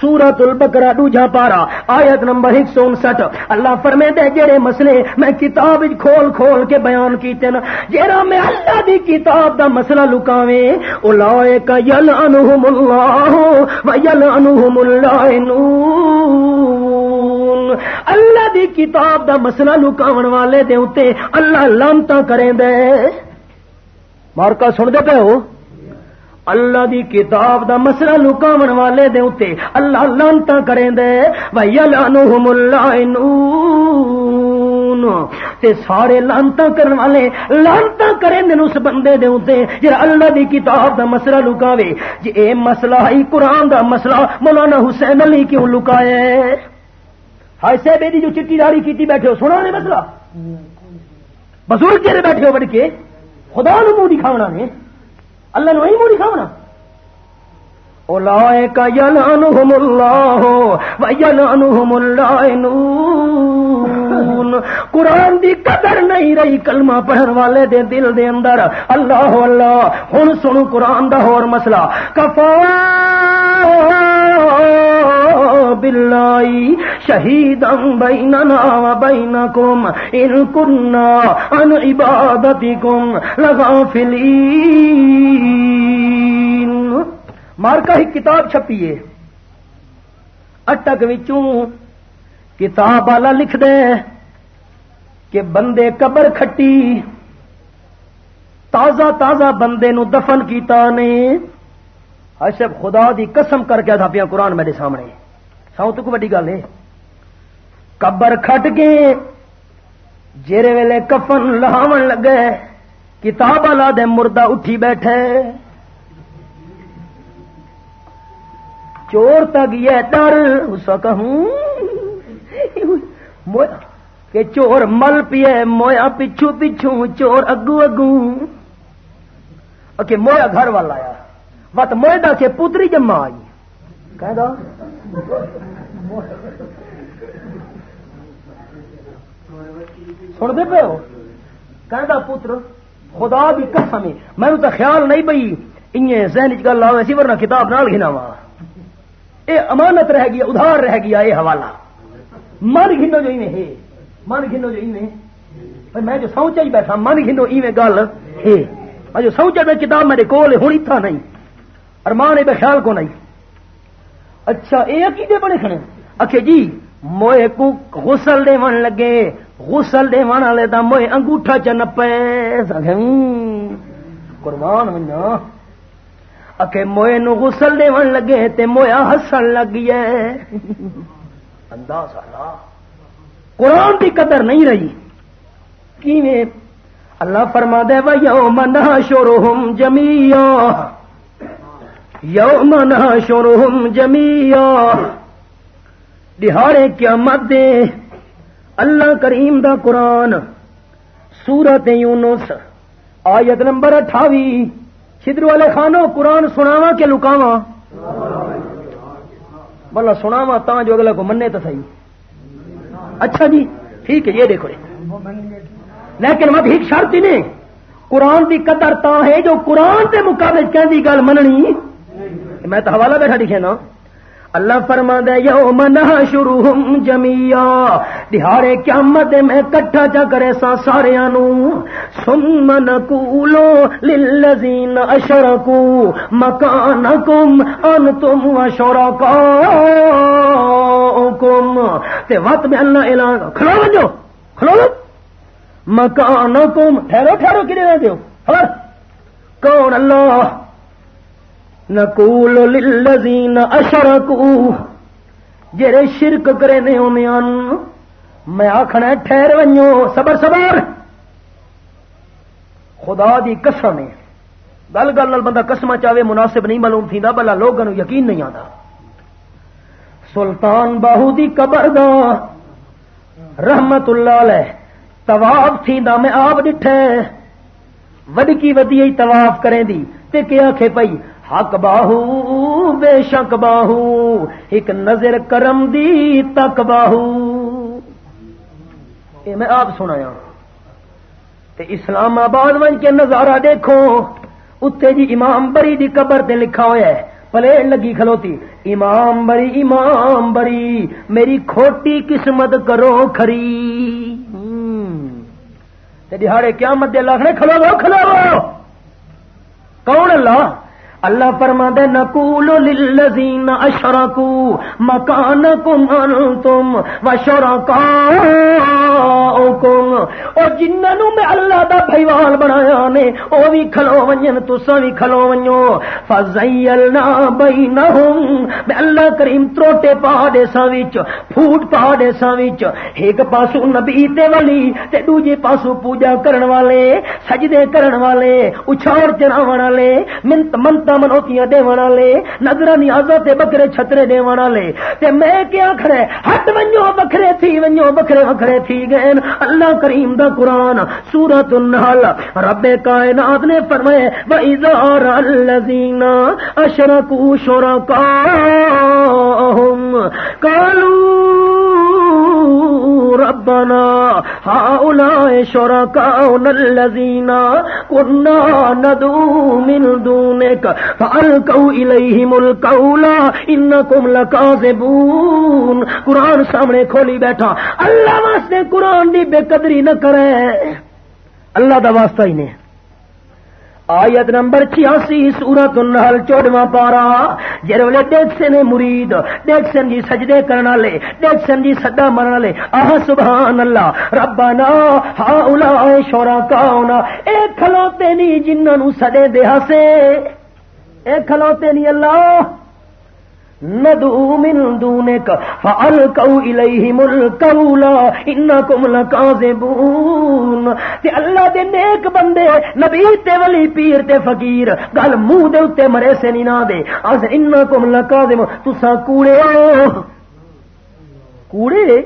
سورت البکرا دوجا پارا آیت نمبر ایک سو انسٹھ۔ اللہ فرمے دے جڑے مسئلے میں کتاب کھول کھول کے بیان کیتے نا جیرا میں اللہ دی کتاب دا مسئلہ لکاوے، اولائک یلعنہم اللہ و یلعنہم اللعنون اللہ دی کتاب دا مسئلہ لکاون والے دے اتے اللہ لانتا کریں دے مارکا سن دے پہ ہو؟ اللہ دی کتاب دا مسئلہ لکاون والے دے اتے اللہ لانتا کریں دے وَيَلَانُهُمُ اللَّائِنُونَ تے سارے لانتا کرن والے لانتا کریں دے اس بندے دے اتے جرا اللہ دی کتاب دا مسئلہ لکاوے۔ جی اے مسئلہ ہی قرآن دا مسئلہ مولانا حسین علی کیوں لکائے؟ ہائے سے بیدی جو چٹی داری کیتی بیٹھے ہو سنا نے مسئلہ؟ بزرگ جرے بیٹھے ہو بڑھ کے۔ خدا نو منہ دکھاونا نے۔ اللہ نے وہی موڑی کھاونا اولائک یلعنہم اللہ و یلعنہم اللائنون قرآن دی قدر نہیں رہی کلمہ پڑھن والے دے دل دے اندر۔ اللہ اللہ، ہن سنو قرآن دا ہور مسئلہ۔ کفا باللہ شہیدا بیننا و بینکم ان کننا ان عبادتکم لغافلین مارکا ہی کتاب چھپی ہے۔ اٹک وچوں کتاب والا لکھ دے کہ بندے قبر کھٹی، تازہ تازہ بندے نو دفن کیتا نے۔ اشب خدا دی قسم کر کے تھا پیا قرآن میرے سامنے۔ سو تو بڑی گل ہے قبر کھٹ کے جیرے ویلے کفن لہاون لگے، کتاب والا دے مردہ اٹھی بیٹھے۔ چور تک یہ ڈر، اس کہوں کہ چور مل پیے، مویا پچھو پچھو، چور اگو اگو۔ کہ مویا گھر والا آیا۔ وت موئدہ کے پتری جمع آئی۔ کہہ دو سن دے پہ ہو؟ کہہ پتر، خدا بھی قسم میں تو خیال نہیں پئی۔ ان ذہن چ گل آئے سی، ورنہ کتاب نال گھنا وا۔ اے امانت رہ گیا ادھار رہ گیا یہ حوالہ۔ من گھنو جو ہے، من گھنو جو میں جو سوچا ہی بیٹھا، من گھنو ایویں گل ہے۔ میں جو سوچا میں کتاب میرے کول ہوں اتنا نہیں۔ ارمان بے خیال کو نہیں۔ اچھا یہ عقیدے بنے کھڑے اکھے جی موئے کو غسل دے من لگے۔ غسل دے من والے دا موئے انگوٹھا چ نپے۔ قربان منجا اکھے موئے نو غسل دے من لگے تے مویا ہسن لگ گیا۔ انداز اللہ قرآن کی قدر نہیں رہی۔ کیویں؟ اللہ فرما دے و یوم نحشرہم جميعا۔ یوم نحشرہم جميعا دہاڑے قیامت دے۔ اللہ کریم دا قرآن۔ سورت یونس، آیت نمبر اٹھاوی۔ چھدر والے خانو، قرآن سناوا کہ لکاوا بلا سناوا تا جو اگلا کو مننے تو صحیح۔ اچھا جی ٹھیک ہے، یہ دیکھو۔ لیکن مت ایک شرط ہی نہیں۔ قرآن کی قدر تا ہے جو قرآن کے مقابلے کہندی گل مننی۔ میں تو حوالہ بیٹھا لکھے نا۔ اللہ فرما دے یوم نحشرہم جميعا دہاڑے قیامت میں کٹھا چا کرے سا سارے نو ثم نقولو للذین اشرکوا مکانکم انتم وشرکاؤکم۔ کم تے وقت میں اللہ اعلان کھلو بنو کھلو مکان کم ٹھہرو ٹھہرو کنے رہ دیو خبر؟ کون اللہ؟ نقول للذین اشرکو، جڑے شرک کرے نے ہوندیاں میں آخنا ٹھہر ونجو، صبر صبر۔ خدا دی قسم ہے۔ گل گل نال بندہ قسم چاہے، مناسب نہیں معلوم تھی بلا لوگوں یقین نہیں آتا سلطان باہو دی قبر دا رحمت اللہ علیہ طواف تھی دا میں آپ ڈٹھے وڈکی ودی طواف کریں دی۔ تے کیا کھے پئی حق باہو، بے شک باہو، ایک نظر کرم دی تک باہو۔ یہ میں آپ سنایا، تے اسلام آباد ون کے نظارہ دیکھو اتنے جی امام بری دی قبر تے لکھا ہوا ہے، پلیٹ لگی کھلوتی، امام بری امام بری، میری کھوٹی قسمت کرو کھری۔ دہاڑے کیا مدے اللہ کھلو لو کھلو لو کون اللہ؟ اللہ فرما دے نقول للذین اشرکو، مکانکم انتم وشرکاؤکم۔ او جنہاں میں اللہ دا بھائیوال بنایا نے، او بھی کھلو ونجن تساں بھی کھلو ونجو فزیلنا بینہم میں اللہ کریم تروٹے پا دے سا وچ، پھوٹ پا دے سا وچ۔ ایک پاسو نبی تے ولی، تے دوجے پاسو پوجا کرن والے، سجدے کرن والے، اچھاڑ چڑھاون والے، منت منت منوتیاں دے والے نظر نیازوں تے بکرے چھترے دے والے تے میں کیا کھڑے؟ ہٹ ونجو بکرے تھی، ونجو بکرے بکرے تھی گئے اللہ کریم دا قرآن سورت النحل۔ رب کائنات نے فرمائے، وَإِذَا الَّذِينَ أَشْرَكُوا شُرَكَاءَهُمْ، قَالُوا ربنا، هَؤُلَاءِ شُرَكَاؤُنَا الَّذِينَ كُنَّا ندعو من دُونِكَ، فَأَلْقَوْا إِلَيْهِمُ الْقَوْلَ، إِنَّكُمْ لَكَاذِبُونَ. قرآن سامنے کھولی بیٹھا، اللہ واسطے قرآن دی بے قدری نہ کرے۔ اللہ دا واسطہ ہی نہیں۔ آیت نمبر چھیاسی سورت النحل چوڑواں پارا جرولے دیکھ سن مرید، دیکھ سن جی سجدے کرنا لے دیکھ سن جی سدا مرنا لے آہ، سبحان اللہ۔ ربنا ہا اولا شورا کاؤنا۔ اے کھلوتے نہیں جنہوں سدے دے سے اے کھلوتے نہیں اللہ۔ ندعو من دونک فالقوا الیہم القول انکم لکاذبون تے اللہ دے نیک بندے، نبی تے ولی پیر تے فقیر، گل منہ دے اوتے مرے سے نہیں نہ دے۔ اس انکم لکاذب تساں کوڑے ہو۔ کوڑے؟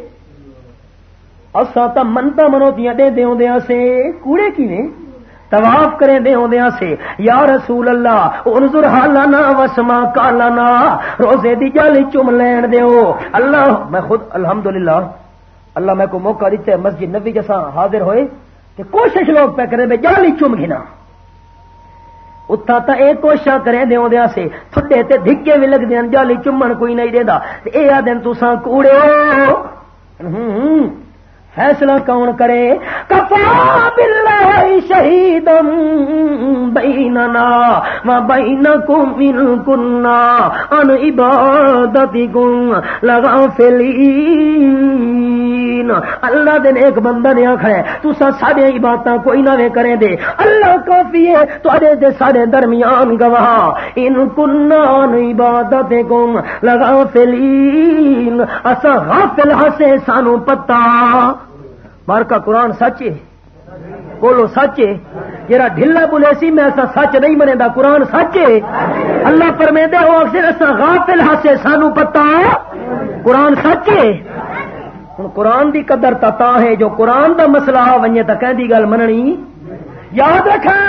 اساں تا منتا منوتیاں دے دیوندیاں سے کوڑے کیویں؟ طواف کریں دے ہوندیاں سے یا رسول اللہ، انظر حالنا وسما کالنا روزے دی جالی چم لین دیو۔ اللہ، میں خود الحمدللہ، اللہ میں کو موقع دیتے مسجد نبی جیسا حاضر ہوئے کہ کوشش لوگ پہ کریں جالی چم گھنا۔ اتھا تا اے کوشش کریں دے ہوندیاں سے تھڈے تے دھکے بھی لگ دیاں جالی چمن کوئی نہیں دیندا۔ اے آ دن تساں کوڑے ہو۔ فیصلہ کون کرے؟ کفا باللہ شہیدم بیننا و بینکم ان کننا ان عبادتکم لغافلین۔ اللہ دن ایک بندہ نے آخر ہے تو سا سارے عبادتاں کوئی نہ کرے دے۔ اللہ کافی ہے تو ادے دے سارے درمیان گواہ۔ ان کننا ان عبادتکم لغافلین۔ اسا غافل ہسے، سانو پتہ۔ مار کا قرآن سچ ہے؟ بولو سچ ہے؟ جرا ڈھلا بولے سی، میں ایسا سچ نہیں منے دا قرآن سچ ہے؟ اللہ پر میں دے ہو، اکثر ایسا غافل ہاسے سانو پتا قرآن سچ ہے؟ ہوں قرآن دی قدر تا ہے، جو قرآن دا مسئلہ آ ونجے تو کہ گل مننی۔ یاد رکھا،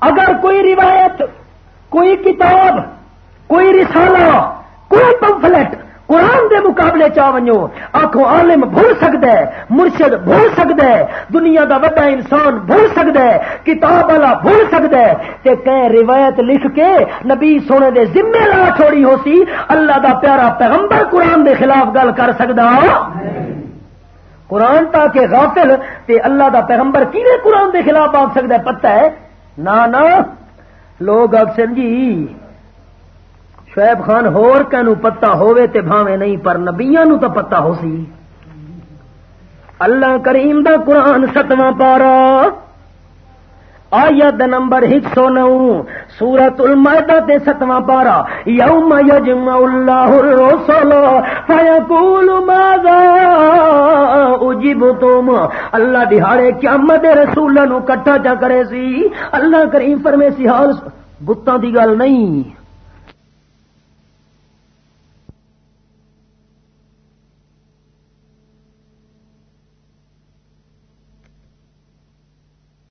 اگر کوئی روایت، کوئی کتاب، کوئی رسالہ، کوئی پمفلٹ قرآن دے مقابلے چاہ ونجو آخو عالم بھول سکتا ہے مرشد بھول سکتا ہے دنیا دا وڈا انسان بھول سکتا ہے کتاب والا بھول سکتا ہے تے کہ روایت لکھ کے نبی سونے دے ذمے لا چھوڑی ہو سی اللہ دا پیارا پیغمبر قرآن دے خلاف گل کر سکتا قرآن تاکہ غافل، تے اللہ دا پیغمبر کیویں قرآن دے خلاف آ سکتا ہے پتہ ہے؟ نا نا لوگ اکثر جی شعیب خان ہور کینو پتا ہووے تے بھاوے نہیں، پر نبیاں نو تو پتا ہو سی۔ اللہ کریم دا قرآن ستواں پارا۔ آیت نمبر ایک سو نو سورت المائدہ تے ستواں پارا۔ یوم یجمع اللہ الرسول فیقول ماذا اجبتم؟ اللہ دہاڑے قیامت رسولہ نو کٹھا چا کرے سی۔ اللہ کریم فرمے سی، حال، بتاں دی گل نہیں۔